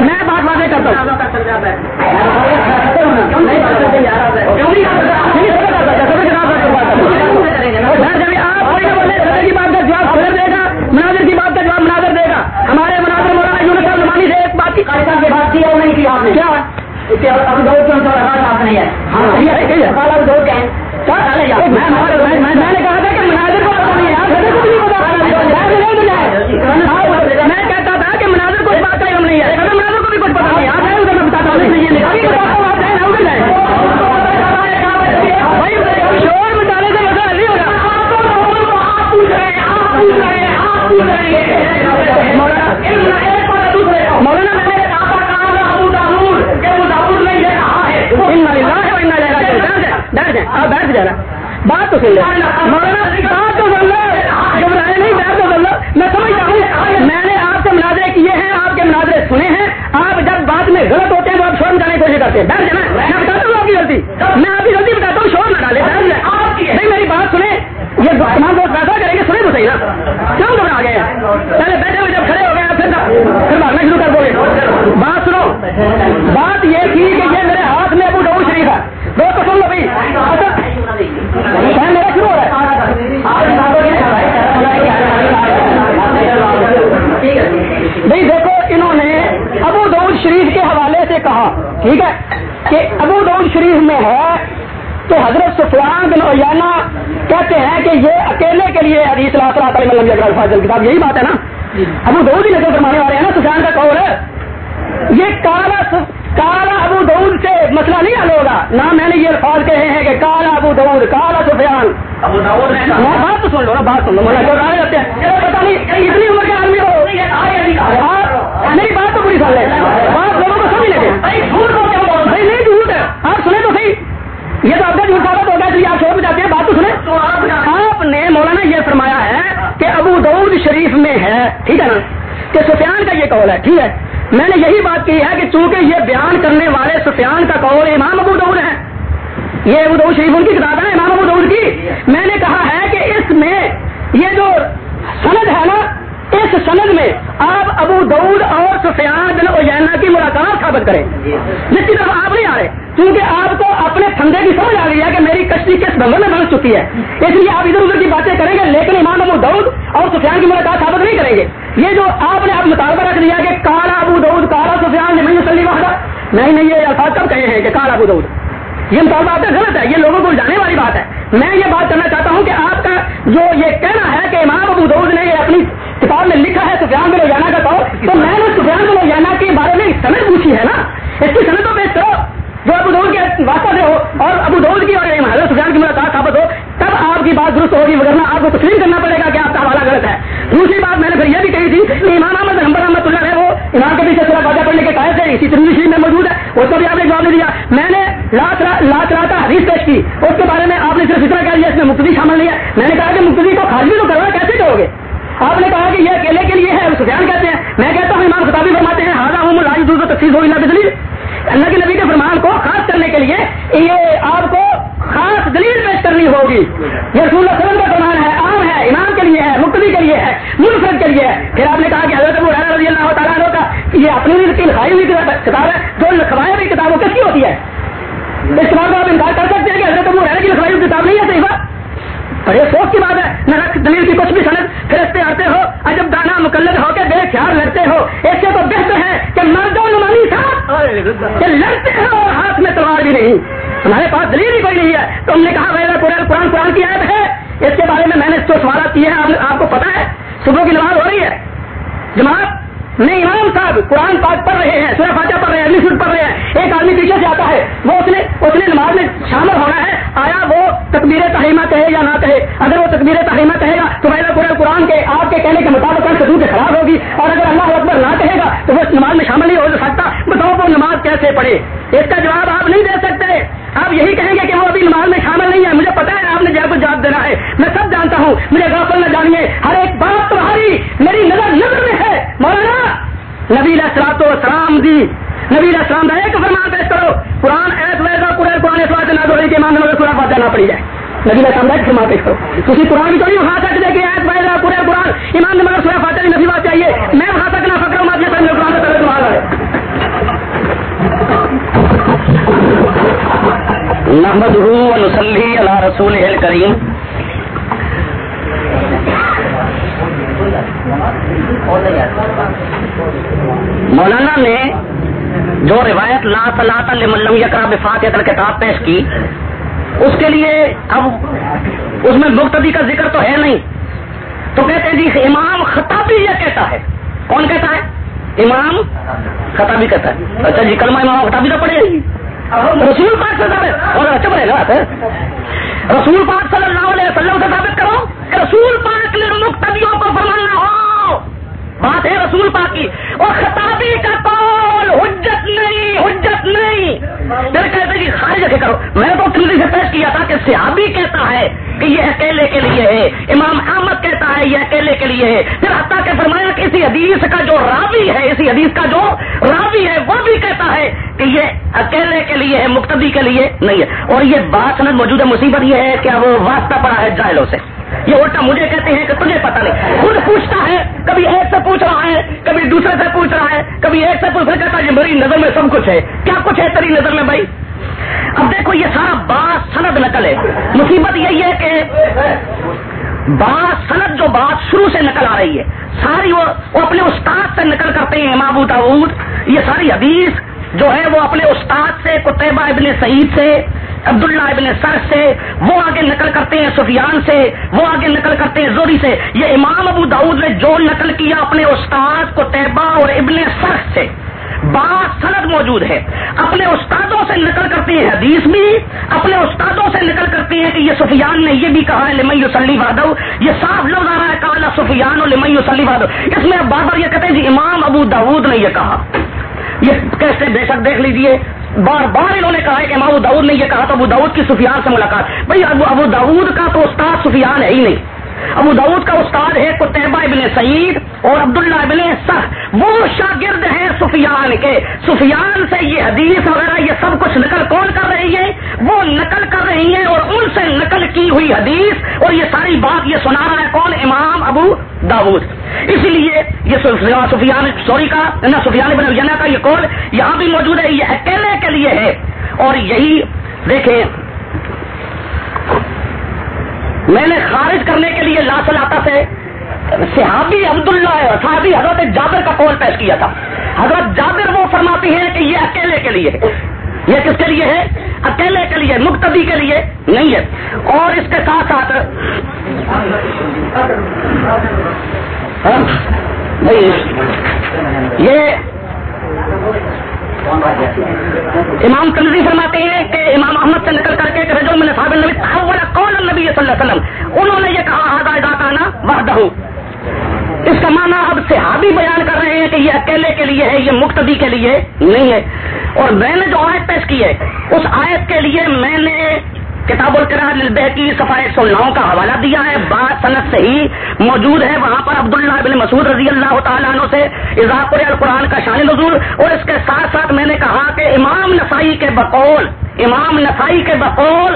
میں بات واضح کرتا ہوں مناظر کی بات کا جواب مناظر دے گا ہمارے مناظر مولانا یونس صاحب نمانی سے کی بات کی اور نہیں کی آپ نے؟ کیا؟ میں نے کہا تھا کہ مناظر کو میں کہتا کتاب یہی بات ہے نا؟ ابو دعود ہی نظر فرمانے والے ہیں نا سفیان کا قول ہے۔ یہ کالا کالا ابو دعود سے مسئلہ نہیں حل ہوگا۔ نہ میں نے یہ الفاظ کہے ہیں کہ کالا ابو دعود کالا سفیان۔ بات تو سن لو نا بات سن لو۔ مولانا ہیں پتا نہیں اتنی عمر کے آدمی ہو میری بات تو پوری سن بات لوگوں کو سمجھ لے بھائی نہیں جھوٹ ہے۔ آپ سنیں تو صحیح۔ یہ تو آپ کا جھوٹ ثابت ہو گیا آپ چھوڑ جاتے ہیں۔ بات تو سنیں۔ آپ نے مولانا یہ فرمایا ہے کہ شریف میں ہے، ٹھیک ہے نا؟ کہ سفیان کا یہ قول ہے، ٹھیک ہے؟ میں نے یہی بات کی ہے کہ چونکہ یہ بیان کرنے والے سفیان کا قول امام ابو دعود ہے، یہ ابو دعود شریف ان کی کتاب ہے امام ابو دعود کی؟ میں نے کہا ہے کہ اس میں یہ جو سند ہے نا، اس سند میں آپ ابو دعود اور سفیان بن اوینا کی ملاقات ثابت کریں۔ جس کی طرف آپ نہیں آ رہے کیونکہ آپ کو اپنے پھندے کی سمجھ آ گئی ہے کہ میری کشتی کس بنگل میں بن چکی ہے۔ اس لیے آپ ادھر ادھر کی باتیں کریں گے، لیکن امام ابو دعود اور سفیان کی ملاقات ثابت نہیں کریں گے۔ یہ جو آپ نے آپ مطالبہ رکھ دیا کہ کالا ابو دعود کالا سفیان نے میں سلی وحدہ نہیں نہیں، یہ الفاظ کب کہے ہیں کہ کالا ابو دعود یہ مطالبہ آپ کا غلط ہے، یہ لوگوں کو جانے والی بات ہے۔ میں یہ بات کرنا چاہتا ہوں کہ آپ کا جو یہ کہنا ہے کہ امام ابو دعود نے یہ اپنی کتاب میں لکھا ہے سفیان بن روزانہ کا طور تو میں نے سفیان بن روزانہ کے بارے میں سمجھ پوچھی ہے نا۔ اس کی سمجھ تو پیش کرو جو ابو دعود کے واسطہ سے ہو اور ابو دعود کی اور حضرت سفیان کی ملاقات ثابت ہو آپ کی بات درست ہوگی وغیرہ آپ کو تسلیم کرنا پڑے گا کہ آپ کا حوالہ غلط ہے۔ دوسری بات میں نے پھر یہ بھی کہی تھی کہ امام احمد نمبر احمد اللہ ہے وہ امام کے پیچھے سورہ باجا پڑھنے کے قائد تھے، اسی ترمی شریف میں موجود ہے، اس کو بھی آپ نے جواب نہیں دیا۔ میں نے لاکھ لاکھ راتا حدیث پیش کی، اس کے بارے میں آپ نے صرف اتنا کہہ دیا اس میں مقتدی شامل نہیں ہے۔ میں نے کہا کہ مقتدی کو خارجی تو کرنا کیسے کرو گے؟ آپ نے کہا کہ یہ اکیلے کے لیے ہے سفیان کہتے ہیں۔ میں کہتا ہوں، امام خطابی فرماتے ہیں ہاضا ہوں لاج دوسرا تفصیل ہوئی نہ بجلی اللہ کے نبی کے فرمان کو خاص کرنے کے لیے یہ آپ کو خاص دلیل پیش کرنی ہوگی۔ یہ رسول اللہ وسلم کا فرمان ہے، عام ہے، امام کے لیے ہے، مقتدی کے لیے ہے، منفرد کے لیے ہے۔ پھر آپ نے کہا کہ حضرت ابو رضی اللہ تعالیٰ عنہ کا یہ اپنی لکھائی ہوئی کتاب ہے جو لکھوائی ہوئی کتابوں کس کی ہوتی ہے۔ اس بات کو آپ انکار کر سکتے ہیں کہ حضرت ابو حیرت کی لکھوائی ہوئی کتاب نہیں ہے، صحیح بات۔ بڑے افسوس کی بات ہے۔ نہ رکھ دلیل کی کچھ بھی سند۔ پھرستے آتے ہو عجب دانا مقلد ہو کے بے خیال لڑتے ہو۔ اس سے تو بہتر ہے کہ مردوں نمانی تھا کہ لڑتے ہو اور ہاتھ میں تلوار بھی نہیں۔ ہمارے پاس دلیل ہی کوئی نہیں ہے۔ تو ہم نے کہا میرا قرآن قرآن قرآن کی عیب ہے۔ اس کے بارے میں میں نے جو سوالات کیے ہیں آپ کو پتا ہے۔ صبح کی نماز ہو رہی ہے۔ جماعت نہیں امام صاحب، قرآن پاک پڑھ رہے ہیں، سورہ فاتحہ پڑھ رہے ہیں اگلی سوٹ پڑھ رہے ہیں۔ ایک آدمی پیچھے سے آتا ہے، وہ اس نے اس نے نماز میں شامل ہونا ہے۔ آیا وہ تکبیر تحریمہ کہے یا نہ کہے؟ اگر وہ تکبیر تحریمہ کہے گا تو میں قرآن قرآن کے، آپ کے کہنے کے مطابق سدو سے خراب ہوگی۔ اور اگر اللہ اکبر نہ کہے گا تو وہ اس نماز میں شامل نہیں ہو سکتا۔ بتاؤ وہ نماز کیسے پڑھے؟ اس کا جواب آپ نہیں دے سکتے۔ آپ یہی کہیں گے کہ وہ ابھی نماز میں شامل نہیں ہے مجھے پتا ہے آپ نے جب کو جواب دینا ہے۔ میں سب جانتا ہوں۔ مجھے غافل نہ جانیے۔ ہر ایک بات تمہاری میری نظر نظر میں ہے۔ مولانا، نبی السلام سلام دی نبی السلام کا ایک فرمان پیش کرو۔ قرآن ایس ویسا قرآن قرآن اس واسطے نہ دو کہ ایمان نمبر سورہ فاتحہ نہ پڑی جائے۔ نبی السلام کا ایک فرمان پیش کرو۔ کسی قرآن کی تو نہیں اٹھا سکتے کہ ایس ویسا قرآن قرآن، ایمان نمبر سورہ فاتحہ کی نبی بات چاہیے۔ میں اٹھا سکنا ہے نحمد نسلی اللہ رسول کریم مولانا نے جو روایت لا صلاح لملم یکرا بفاتحۃ الکتاب پیش کی، اس کے لیے اب اس میں مقتدی کا ذکر تو ہے نہیں۔ تو کہتے ہیں جی امام خطابی یہ کہتا ہے۔ کون کہتا ہے؟ امام خطابی کہتا ہے۔ اچھا جی کلمہ امام خطابی تو پڑے گی رسول پاک سے ثابت اور اچھا پڑے گا رسول پاک صلی اللہ علیہ وسلم سے ثابت کرو کہ رسول پاک نے مقتدیوں کو فرمانا ہو۔ بات ہے رسول پاک کی۔ اور خطابی کا قول، حجت نہیں حجت نہیں۔ پھر کہتے کہ جی، خارج رکھے کرو۔ میں تو تلدی سے پیش کیا تھا کہ صحابی کہتا ہے کہ یہ اکیلے کے لیے ہے۔ امام ہے کے لیے ہے۔ پھر حتیٰ کہ فرمایا کہ اسی حدیث کا جو راوی ہے، اسی حدیث کا جو راوی ہے، وہ بھی کہتا ہے کہ یہ اکیلے کے لیے ہے، مقتدی کے لیے نہیں ہے۔ اور یہ بات سند موجود ہے مصیبت یہ ہے کہ وہ واسطہ پڑا ہے جائلوں سے۔ یہ الٹا مجھے کہتے ہیں کہ تجھے پتا نہیں۔ خود پوچھتا ہے، کبھی ایک سے پوچھ رہا ہے، کبھی دوسرے سے پوچھ رہا ہے، کبھی ایک سے پوچھ رہا کہتا ہے میری نظر میں سب کچھ ہے۔ کیا کچھ ہے تیری نظر میں بھائی؟ اب دیکھو، یہ سارا بات سند نقل ہے۔ مصیبت یہی ہے کہ بات سند جو بات شروع سے نکل آ رہی ہے، ساری وہ اپنے استاد سے نکل کرتے ہیں، امام داود، یہ ساری حدیث جو ہے وہ اپنے استاد سے کتبہ ابن سعید سے، عبداللہ ابن سر سے، وہ آگے نقل کرتے ہیں سفیان سے، وہ آگے نقل کرتے ہیں زوری سے۔ یہ امام ابو داود نے جو نقل کیا اپنے استاد کو اور ابن سر سے۔ بات سند موجود ہے۔ اپنے استادوں سے نقل کرتے ہیں حدیث بھی، اپنے استادوں سے نقل کرتے ہیں کہ یہ سفیان نے یہ بھی کہا ہے لمئی وسلی وادو یہ صاف لفظ آ رہا ہے کالا سفیان اور لمئی وسلی وادو اس میں بار بار یہ کہتے ہیں جی امام ابو داود نے یہ کہا۔ یہ کیسے بے شک دیکھ لیجیے، بار بار انہوں نے کہا ہے کہ امام ابو داود نے یہ کہا تو ابو داود کی سفیان سے ملاقات۔ بھائی ابو ابو داود کا تو استاد سفیان ہے ہی نہیں۔ ابو داود کا استاد ہے قطبہ ابن سعید اور عبداللہ ابن سخ وہ شاگرد ہیں سفیان کے۔ سفیان سے یہ حدیث وغیرہ، یہ سب کچھ نقل کون کر رہی ہے؟ وہ نقل کر رہی ہیں اور ان سے نقل کی ہوئی حدیث اور یہ ساری بات یہ سنا رہا ہے کون؟ امام ابو داود۔ اسی لیے یہ سفیان سوری کا، نہ سفیان ابن جنا کا یہ کال یہاں بھی موجود ہے، یہ اکیلے کے لیے ہے۔ اور یہی دیکھیں میں نے خارج کرنے کے لیے لا سلاتا سے صحابی عبداللہ صحابی حضرت جابر کا قول پیش کیا تھا۔ حضرت جابر وہ فرماتی ہیں کہ یہ اکیلے کے لیے یہ کس کے لیے ہے؟ اکیلے کے لیے، مقتدی کے لیے نہیں ہے۔ اور اس کے ساتھ ساتھ ہاں؟ یہ امام تنظیم فرماتے ہیں کہ امام احمد سے نکل کر کے رجو میں صاحب النبی تحول قول النبی صلی اللہ علیہ وسلم۔ انہوں نے یہ کہا آدھا ادا کانا وحدہ. اس کا معنی اب صحابی بیان کر رہے ہیں کہ یہ اکیلے کے لیے ہے، یہ مقتدی کے لیے نہیں ہے۔ اور میں نے جو آیت پیش کی ہے، اس آیت کے لیے میں نے کتاب القرا کی صفحہ ایک سو نو کا حوالہ دیا ہے۔ بات صنعت سے ہی موجود ہے۔ وہاں پر عبداللہ بن مسعود رضی اللہ تعالیٰ عنہ سے اضاف القرآن کا شان نزول۔ اور اس کے ساتھ ساتھ میں نے کہا کہ امام نسائی کے بقول، امام نسائی کے بقول،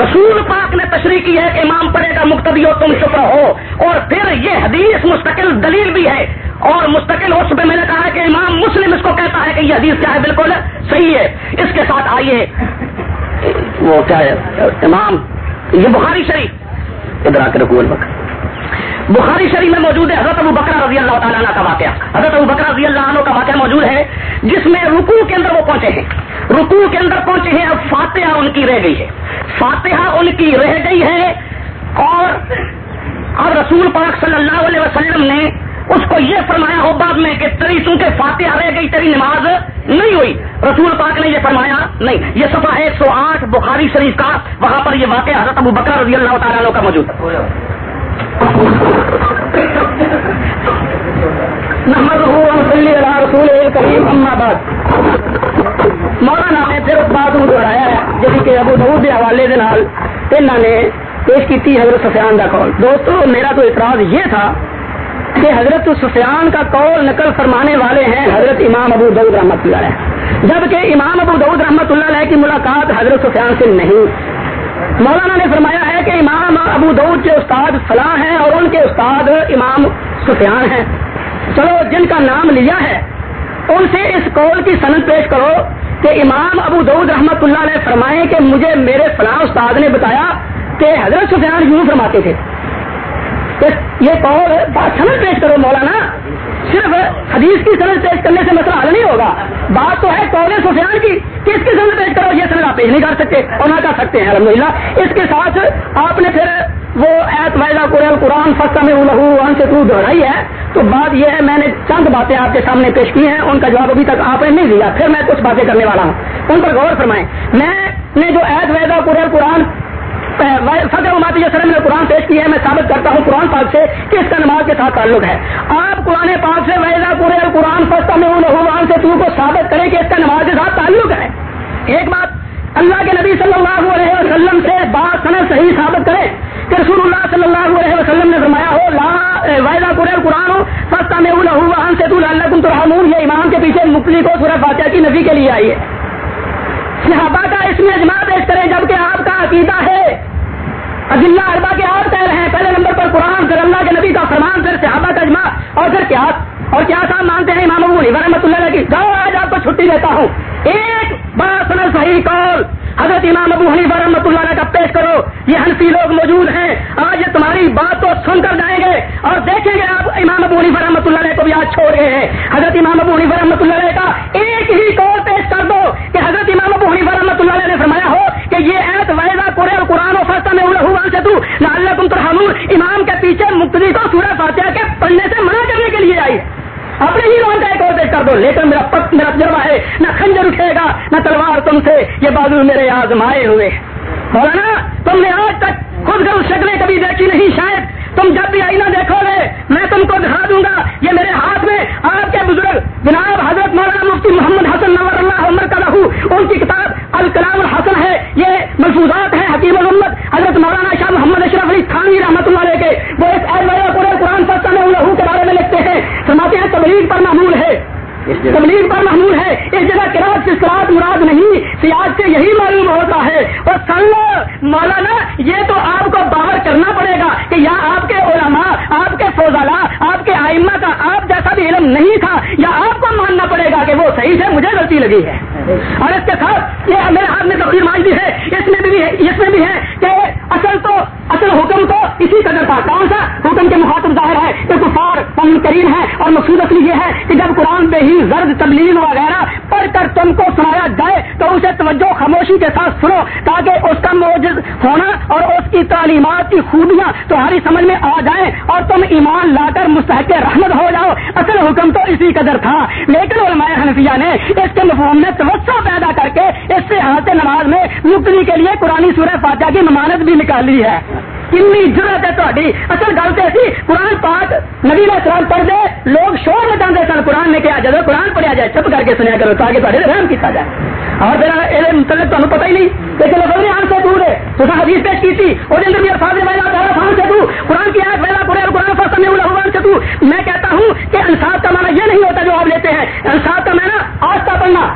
رسول پاک نے تشریح کی ہے کہ امام پڑے گا مقتدی ہو تم شکر ہو۔ اور پھر یہ حدیث مستقل دلیل بھی ہے۔ اور مستقل اس پہ میں نے کہا کہ امام مسلم اس کو کہتا ہے کہ یہ حدیث کیا ہے؟ بالکل صحیح ہے۔ اس کے ساتھ آئیے۔ وہ کیا ہے، امام، یہ بخاری شریف۔ ادھر آ کے رکو البکر۔ بخاری شریف میں موجود ہے، حضرت ابو بکرا رضی اللہ تعالیٰ عنہ کا واقعہ۔ حضرت ابو بکرا رضی اللہ عنہ کا واقعہ موجود ہے، جس میں رکو کے اندر وہ پہنچے ہیں۔ رکو کے اندر پہنچے ہیں، اب فاتحہ ان کی رہ گئی ہے۔ فاتحہ ان کی رہ گئی ہے اور اب رسول پاک صلی اللہ علیہ وسلم نے اس کو یہ فرمایا ہو بعد میں کہ تری چونکہ فاتحہ رہ گئی تیری نماز نہیں ہوئی۔ رسول پاک نے یہ فرمایا، نہیں، یہ صفحہ ایک سو آٹھ بخاری شریف کا، وہاں پر یہ واقعہ حضرت ابو بکر رضی اللہ تعالیٰ عنہ کا موجود رسول کریم اماد مولانا نے پھر اس بات کو دہرایا ہے، جیسے کہ ابو دور کے حوالے کے نال نے پیش کی حضرت سفیان کا کال دوستو، میرا تو اعتراض یہ تھا کہ حضرت سفیان کا قول نقل فرمانے والے ہیں حضرت امام ابو دعود رحمت اللہ علیہ۔ جبکہ امام ابو دعود رحمت اللہ علیہ کی ملاقات حضرت سفیان سے نہیں۔ مولانا نے فرمایا ہے کہ امام ابو دعود کے استاد فلاں ہیں اور ان کے استاد امام سفیان ہیں۔ چلو، جن کا نام لیا ہے، ان سے اس قول کی سند پیش کرو کہ امام ابو دعود رحمت اللہ علیہ فرمائے کہ مجھے میرے فلاں استاد نے بتایا کہ حضرت سفیان یوں فرماتے تھے۔ یہ قول بات سمجھ پیش کرو مولانا، صرف حدیث کی سمجھ پیش کرنے سے مسئلہ حل نہیں ہوگا۔ بات تو ہے قول سفیان کی، کس کی سمجھ پیش کرو؟ یہ سمجھ آپ پیش نہیں کر سکتے اور نہ کر سکتے ہیں الحمد اس کے ساتھ آپ نے پھر وہ ایت وائزہ قرآن قرآن فستا میں ان سے تو دہرائی ہے۔ تو بات یہ ہے، میں نے چند باتیں آپ کے سامنے پیش کی ہیں، ان کا جواب ابھی تک آپ نے نہیں دیا۔ پھر میں کچھ باتیں کرنے والا ہوں۔ ان پر غور فرمائیں۔ میں نے جو ایت ویزا قرآن قرآن فضر امات سر نے قرآن پیش کی ہے میں ثابت کرتا ہوں قرآن پاک سے کہ اس کا نماز کے ساتھ تعلق ہے۔ آپ قرآن پاک سے ویزا پورے قرآن فستا میں لہوان سے تو کو ثابت کریں کہ اس کا نماز کے ساتھ تعلق ہے۔ ایک بات، اللہ کے نبی صلی اللہ علیہ وسلم سے بات سن صحیح ثابت کرے کہ رسول اللہ صلی اللہ علیہ وسلم نے فرمایا ہو، لا ویزا پورے قرآن ہو فستا میں لہوان سے تو اللہ کن تو یہ امام کے پیچھے مفلی کو سورہ فاتحہ کی نبی کے لیے آئی ہے۔ صحابہ کا اس میں اجماع پیش کریں جبکہ آپ کا عقیدہ ہے۔ عدلہ اربا کے اور کہہ رہے ہیں، پہلے نمبر پر قرآن، پھر اللہ کے نبی کا فرمان، پھر صحابہ کا اجماع، اور پھر کیا؟ اور کیا صاحب مانتے ہیں امام ابو رحمۃ اللہ کی؟ جاؤ آج آپ کو چھٹی دیتا ہوں۔ ایک بات صحیح کال حضرت امام ابو حنیفہ رحمۃ اللہ کا پیش کرو، یہ ہنسی لوگ موجود ہیں۔ آج یہ تمہاری بات کو سن کر جائیں گے اور دیکھیں گے آپ امام ابو حنیفہ رحمۃ اللہ کو بھی آج چھوڑ رہے ہیں۔ حضرت امام ابو حنیفہ رحمۃ اللہ کا ایک ہی کال پیش کر دو کہ حضرت امام ابو حنیفہ رحمۃ اللہ نے فرمایا ہو کہ یہ ایت ویزا قرآن اور قرآن و فستا میں سے تو اللہ تم تو امام کے پیچھے مقتدی کو سورہ فاتحہ کے پڑھنے سے منع کرنے کے لیے آئی۔ اپنے ہی روحان کا ایک اور کر دو، لیکن میرا پت، میرا تجربہ ہے، نہ خنجر اٹھے گا، نہ تلوار تم سے، یہ بازو میرے آزمائے ہوئے۔ مولانا، تم نے آج تک خود گرو شکلیں کبھی دیکھی نہیں، شاید تم جب بھی آئینہ دیکھو گے، میں تم کو دکھا دوں گا۔ یہ میرے ہاتھ میں آپ کے بزرگ جناب حضرت مولانا مفتی محمد حسن نور اللہ عمر کا لہو، ان کی کتاب الکلام الحسن ہے۔ یہ ملفوظات ہیں حکیم الامت۔ حضرت مولانا شاہ محمد اشرف علی خانوی رحمۃ اللہ علیہ کے وہ ایک پورے قرآن پتہ میں لہو کے بارے میں لکھتے ہیں۔ سماتے ہیں تبلیغ پر معمول ہے۔ تبلیغ پر محمول ہے۔ اس جگہ کراط سے سراط مراد نہیں۔ سیاج سے یہی معلوم ہوتا ہے۔ اور سن لو، مولانا، یہ تو آپ کو باور کرنا پڑے گا کہ یا آپ کے علماء، آپ کے فوزالہ آپ کے آئمہ کا آپ جیسا بھی علم نہیں تھا، یا آپ کو ماننا پڑے گا کہ وہ صحیح سے مجھے غلطی لگی ہے۔ اور اس کے ساتھ یہ میرے ہاتھ میں تفریح مان دی ہے۔ اس میں بھی اس میں بھی ہے کہ اصل تو اصل حکم تو اسی قدر تھا۔ کون سا حکم کے مخاطب ظاہر ہے؟ کہ کفار کریم ہے اور مقصود اصلی یہ ہے کہ جب قرآن پہ ہی زرد تبلیغ وغیرہ پڑھ کر تم کو سنایا جائے تو اسے توجہ خاموشی کے ساتھ سنو تاکہ اس کا موجود ہونا اور اس کی تعلیمات کی خوبیاں تمہاری سمجھ میں آ جائیں اور تم ایمان لا کر مستحق رحمت ہو جاؤ۔ اصل حکم تو اسی قدر تھا۔ لیکن علماء حنفیہ نے اس کے مفہوم میں توسع پیدا کر کے اس سے حالت نماز میں مکتی کے لیے قرآن سورہ فاتحہ کی ممانت بھی نکالی ہے۔ کنی ضرورت ہے تاری اصل گل تو ایسی قرآن پاک نبی نے قرآن پڑھ دے لوگ شور مچا سن قرآن نے کیا جب قرآن پڑھیا جائے چپ کر کے سنیا کرو تاکہ تے رحم کیا جائے اور میرا یہ متعلق تمہیں پتا ہی نہیں کہ چلو بڑی آن سے دور ہے تو حدیث پیش کی تھی اور اندر بھی الفاظ ویلا تعالیٰ فان سے تو قرآن کی آیت ویلا قرآن قرآن فاس میں الحوان سے تو میں کہتا ہوں کہ انصاف کا معنی یہ نہیں ہوتا جو آپ لیتے ہیں انصاف کا معنی آستہ پڑھنا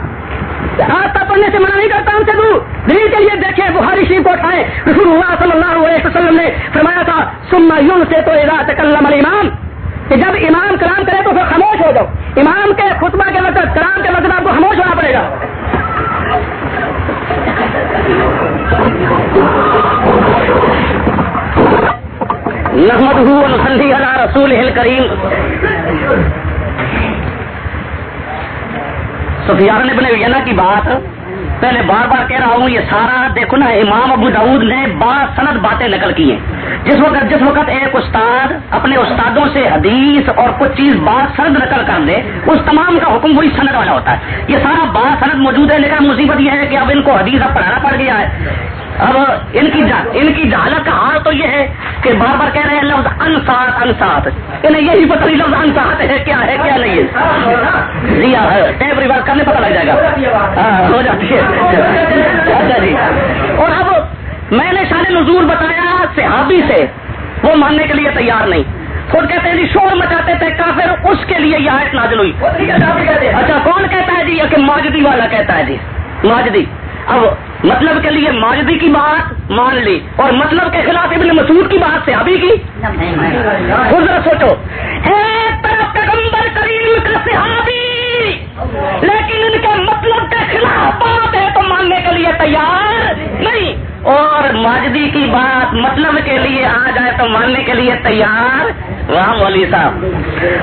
راستہ پڑھنے سے منع نہیں کرتا ہم سے دور دلیل کے لیے دیکھیں، بخاری شریف کو اٹھائے رسول اللہ صلی اللہ علیہ وسلم نے فرمایا تھا سما یون سے تو تکلم الامام کہ جب امام کلام کرے تو پھر خاموش ہو جاؤ۔ امام کے خطبہ کے وقت، کلام کے وقت آپ کو خاموش ہونا پڑے گا۔ نحمد رسول کریم سفیان نے بنے وینا کی بات؟ پہلے بار بار کہہ رہا ہوں، یہ سارا دیکھو نا، امام ابو داود نے با سند باتیں نقل کی ہیں۔ جس وقت جس وقت ایک استاد اپنے استادوں سے حدیث اور کچھ چیز بات سند نقل کر دے اس تمام کا حکم وہی سند والا ہوتا ہے۔ یہ سارا با سند موجود ہے، لیکن مصیبت یہ ہے کہ اب ان کو حدیث اب پڑھانا پڑ گیا ہے۔ اب ان کی ان کی جہالت کا حال تو یہ ہے کہ بار بار کہہ رہے ہیں لفظ انسات انسات انہیں یہی پتہ نہیں لفظ انسات ہے کیا ہے کیا نہیں ہے۔ جی ہاں ٹیپ ریوائز کرنے پتہ لگ جائے گا۔ ہاں ہو جاتی ہے۔ اچھا جی۔ اور اب میں نے شان نزول بتایا صحابی سے وہ ماننے کے لیے تیار نہیں۔ خود کہتے ہیں جی شور مچاتے تھے کافر اس کے لیے یہ آیت نازل ہوئی۔ اچھا کون کہتا ہے جی؟ کہ ماجدی والا کہتا ہے جی۔ ماجدی۔ اب مطلب کے لیے ماجدی کی بات مان لی اور مطلب کے خلاف ابن مسعود کی بات سے ابھی کی؟ خود ذرا سوچو کریم کا صحابی! لیکن ان کے مطلب کے خلاف بات ہے تو ماننے کے لیے تیار نہیں۔ اور ماجدی کی بات مطلب کے لیے آ جائے تو ماننے کے لیے تیار۔ رام والی صاحب۔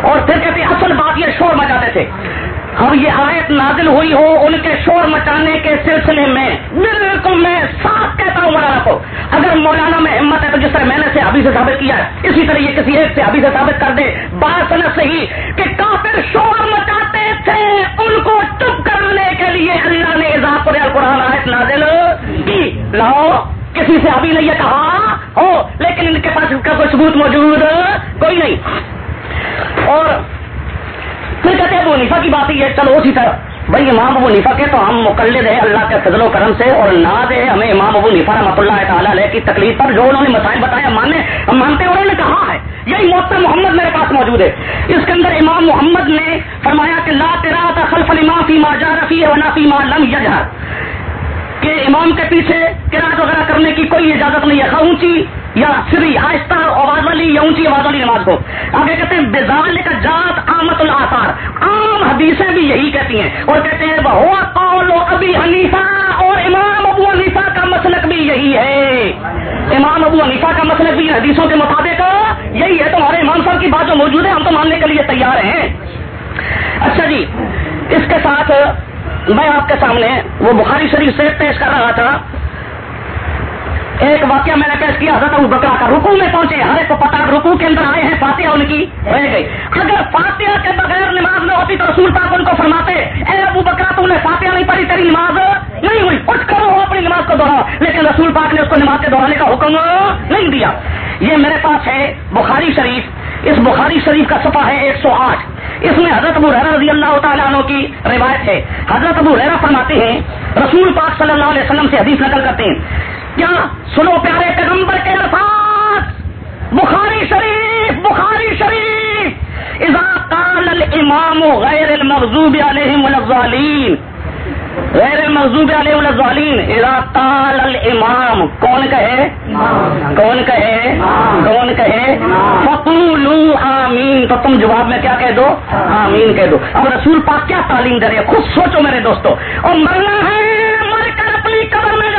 اور پھر کہتے اصل بات یہ شور مچاتے تھے۔ اب یہ آیت نازل ہوئی ہو ان کے شور مچانے کے سلسلے میں۔ بالکل میں صاف کہتا ہوں، مولانا کو۔ اگر مولانا میں ہمت ہے تو جس طرح میں نے ابھی سے ثابت کیا ہے، اسی طرح یہ کسی ایک سے ابھی سے ثابت کر دے۔ بات صنعت صحیح کہ کافر شور مچاتے تھے۔ ان کو چپ کرنے کے لیے اللہ نے اضاف قرآن آیت نازل کی۔ لاؤ، کسی سے ابھی نہیں کہا، ہو، لیکن ان کے پاس اس کا کوئی ثبوت موجود کوئی نہیں۔ اور پھر کہتے ہیں، وہ نیفا کی بات ہی ہے، چلو اسی طرح۔ بھائی امام ابو نیفا کے تو ہم مقلد ہیں اللہ کے فضل و کرم سے اور نہ دے ہمیں امام ابو نیفا رحمۃ اللہ تعالیٰ علیہ کی تکلیف پر جو انہوں نے مسائل بتایا ماننے، ہم مانتے انہوں نے کہا ہے۔ یہی محتر محمد میرے پاس موجود ہے۔ اس کے اندر امام محمد نے فرمایا کہ لا تیرا خلف الامام فی ما جا ونا فی ما لم یجہر۔ کہ امام کے پیچھے کراط وغیرہ کرنے کی کوئی اجازت نہیں ہے۔ اونچی یا سری آہستہ آواز والی یا اونچی آواز والی نماز کو۔ آگے کہتے ہیں بزال کا جات آمت الآثار۔ عام حدیثیں بھی یہی کہتی ہیں۔ اور کہتے ہیں، وہ قول ابھی حنیفہ اور امام ابو حنیفہ کا مسلک بھی یہی ہے۔ امام ابو حنیفہ کا مسلک بھی حدیثوں کے مطابق یہی ہے۔ تمہارے امام صاحب کی بات جو موجود ہے، ہم تو ماننے کے لیے تیار ہیں۔ اچھا جی اس کے ساتھ میں آپ کے سامنے وہ بخاری شریف سے پیش کر رہا تھا۔ ایک واقعہ میں نے پیش کیا، حضرت ابو بکرا کا رکو میں پہنچے، ہر ایک کو پتا رکو کے اندر آئے ہیں، فاتحہ ان کی رہ گئی۔ اگر فاتحہ کے بغیر نماز میں ہوتی تو رسول پاک ان کو فرماتے، اے ابو بکرا تم نے فاتحہ نہیں پڑھی، تیری نماز نہیں ہوئی۔ اٹھ کرو اپنی نماز کو دوہراؤ۔ لیکن رسول پاک نے اس کو نماز کے دوہرانے کا حکم نہیں دیا۔ یہ میرے پاس ہے بخاری شریف۔ اس بخاری شریف کا صفحہ ہے ایک سو آٹھ۔ اس میں حضرت ابو رحرا رضی اللہ تعالیٰ عنہ کی روایت ہے۔ حضرت ابو رحرا فرماتے ہیں، رسول پاک صلی اللہ علیہ وسلم سے حدیث نقل کرتے ہیں۔ کیا سنو پیارے پیغمبر کے الفاظ؟ بخاری شریف بخاری شریف۔ اذا قال الامام غیر المغضوب علیہم الظالین۔ غیر المغضوب علیہ الظالین۔ اذا قال الامام، کون کہے؟ کون کہے؟ کون کہے؟ فقولوا آمین۔ تو تم جواب میں کیا کہہ دو؟ آمین کہہ دو۔ اب رسول پاک کیا تعلیم دے رہے خود سوچو میرے دوستو۔ اور مرنا ہے، مر کر اپنی قبر میں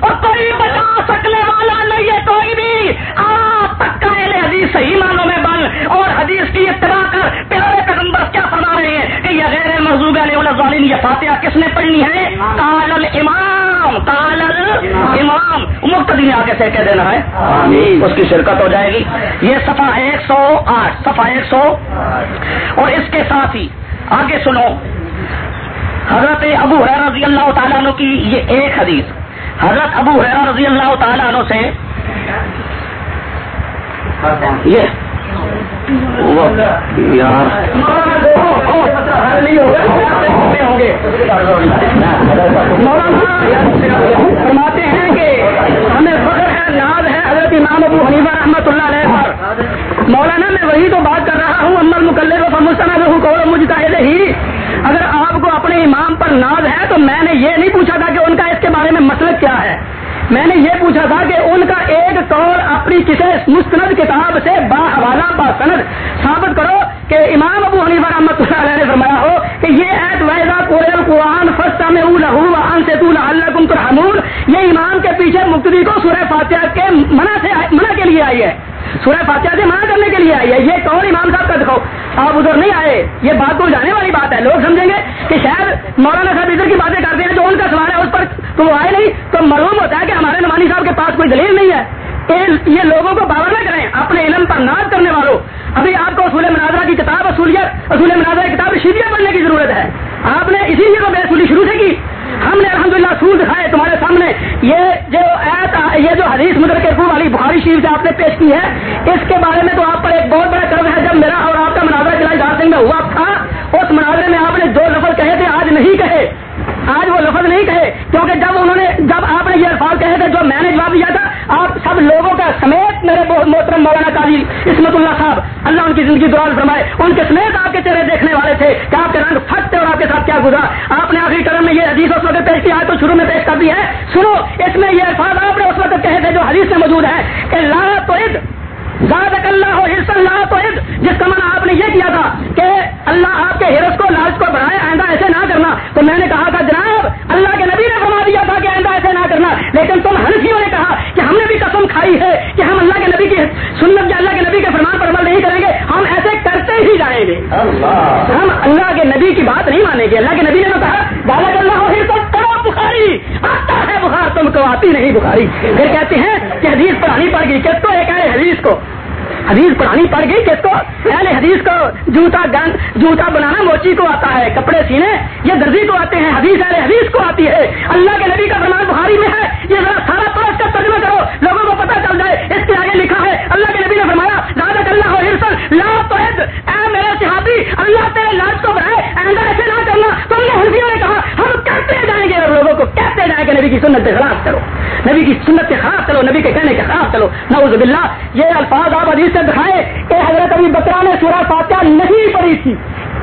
اور کوئی بچا سکنے والا نہیں ہے کوئی بھی۔ آپ تک کا حدیث صحیح معنوں میں بن اور حدیث کی اتباع کر پیارے پیغمبر کیا فرما رہے ہیں کہ یہ غیر مزوب علیہ الظالین یہ فاتحہ کس نے پڑھنی ہے؟ کال الامام کال الامام۔ مقتدی نے آگے سے کہہ دینا ہے۔ اس کی شرکت ہو جائے گی۔ یہ صفحہ ایک سو آٹھ صفحہ ایک سو اور اس کے ساتھ ہی آگے سنو۔ حضرت ابو حیر رضی اللہ تعالیٰ عنہ کی یہ ایک حدیث۔ حضرت ابو حیر رضی اللہ تعالیٰ عنہ سے یہ فرماتے ہیں کہ ہمیں فخر ہے، ناز ہے حضرت امام ابو حنیفہ رحمۃ اللہ علیہ پر۔ مولانا، میں وہی تو بات کر رہا ہوں امر مکلے کو فمسنا ہوں کو مجھتا ہی۔ اگر آپ کو اپنے امام پر ناز ہے تو میں نے یہ نہیں پوچھا تھا کہ ان کا اس کے بارے میں مسلک کیا ہے۔ میں نے یہ پوچھا تھا کہ ان کا ایک قول اپنی کسی مستند کتاب سے با حوالہ، با سند ثابت کرو کہ امام ابو حنیفہ رحمۃ اللہ علیہ نے فرمایا ہو کہ یہ ایت ویزا قرآن قرآن فستا میں ان سے اللہ کم ترحمون۔ یہ امام کے پیچھے مقتدی کو سورہ فاتحہ کے منع سے، منع کے لیے آئی ہے۔ سورہ فاتحہ سے منع کرنے کے لیے آئی ہے۔ یہ کون امام صاحب کا دکھاؤ؟ آپ ادھر نہیں آئے۔ یہ بات کو جانے والی بات ہے۔ لوگ سمجھیں گے کہ شاید مولانا صاحب ادھر کی باتیں کرتے ہیں جو ان کا سوال ہے، اس پر تو وہ آئے نہیں۔ تو معلوم ہوتا ہے کہ ہمارے نمانی صاحب کے پاس کوئی دلیل نہیں ہے۔ یہ لوگوں کو باور نہ کریں، اپنے علم پر ناز کرنے والوں۔ ابھی آپ کو اصول مناظرہ کی کتاب اصولیت، اصول مناظرہ کی کتاب شیدیاں پڑھنے کی ضرورت ہے۔ آپ نے اسی لیے تو بے اصولی شروع سے کی۔ ہم نے الحمدللہ سول دکھائے تمہارے سامنے۔ یہ جو ایت، یہ جو حدیث مدر کے والی بخاری شریف جو آپ نے پیش کی ہے، اس کے بارے میں تو آپ پر ایک بہت بڑا کرم ہے۔ جب میرا اور آپ کا مناظرہ چلا جار سنگھ میں ہوا تھا، اس مناظرے میں آپ نے جو لفظ کہے تھے، آج نہیں کہے۔ آج وہ لفظ نہیں کہے، کیونکہ جب انہوں نے جب آپ نے یہ الفاظ کہے تھے، جو میں نے جواب دیا تھا، آپ سب لوگوں کا سمیت میرے محترم مولانا قاضی اسمت اللہ صاحب، اللہ ان کی زندگی دوران فرمائے، ان کے سمیت آپ کے چہرے دیکھنے والے تھے کہ آپ کے رنگ پھٹتے اور آپ کے ساتھ کیا گزرا۔ آپ نے آخری ٹرم میں یہ حدیث اس وقت پیش کیا تو شروع میں پیش کر دی ہے۔ سنو، اس میں یہ الفاظ آپ نے اس وقت کہے تھے جو حدیث میں موجود ہے کہ لا تو زادک اللہ ہو ہرس اللہ تو جس کا منع آپ نے یہ کیا تھا کہ اللہ آپ کے ہرس کو، لالچ کو بڑھائے، آئندہ ایسے نہ کرنا۔ تو میں نے کہا تھا، جناب، اللہ کے نبی نے فرما دیا تھا کہ آئندہ ایسے نہ کرنا۔ لیکن تم ہنسیوں نے کہا کہ ہم نے بھی قسم کھائی ہے کہ ہم اللہ کے نبی کی سنت کے اللہ کے نبی کے فرمان پر عمل نہیں کریں گے۔ ہم ایسے کرتے ہی جائیں گے۔ ہم اللہ کے نبی کی بات نہیں مانیں گے۔ اللہ کے نبی نے تو کہا دادا اللہ کرو بخاری۔ آتا ہے بخار تم کو آتی نہیں بخاری۔ پھر کہتے ہیں کہ حدیث پرانی پڑ گئی۔ کس کو ایک ہے حدیث کو؟ حدیث پرانی پڑ گئی کس کو اہل حدیث کو جوتا گند جوتا بنانا موچی کو آتا ہے، کپڑے سینے، یہ درزی کو آتے ہیں، حدیث اہل حدیث کو آتی ہے۔ اللہ کے نبی کا فرمان بخاری میں ہے۔ یہ ذرا سارا پرس کا ترجمہ کرو، لوگوں کو پتا چل جائے، اس کے آگے لکھا ہے، اللہ کے نبی نے فرمایا دادا اللہ ہو ہرسل لا تو اے میرے صحابی، اللہ تیرے لاج کو بڑھائے، آئندہ ایسے نہ کرنا۔ تو ہم نے ہنسیوں نے کہا، ہم کہتے جائیں گے لوگوں کو کہتے جائیں گے، نبی کی سنت کے خلاف کرو نبی کی سنت کے خلاف چلو، نبی کے کہنے کے خلاف چلو۔ نعوذ باللہ، یہ الفاظ آپ حدیث سے دکھائے کہ حضرت ابھی بکرا نے سورہ فاتحہ نہیں پڑھی تھی۔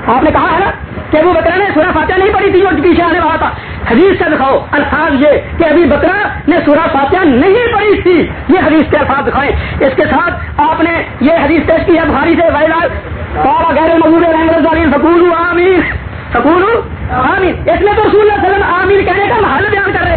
آپ نے کہا ہے نا کہ ابو بکرا نے سورہ فاتحہ نہیں پڑھی تھی جو پیچھے آنے والا تھا۔ حدیث سے دکھاؤ۔ الفاظ یہ کہ ابھی بکرا نے سورہ فاتحہ نہیں پڑھی تھی۔ یہ حدیث کے الفاظ دکھائے اس کے ساتھ آپ نے یہ حدیث پیش کی ہے بھاری سے ویلال پارا غیر مزور سکول آمین سکول آمین اس میں تو رسول اللہ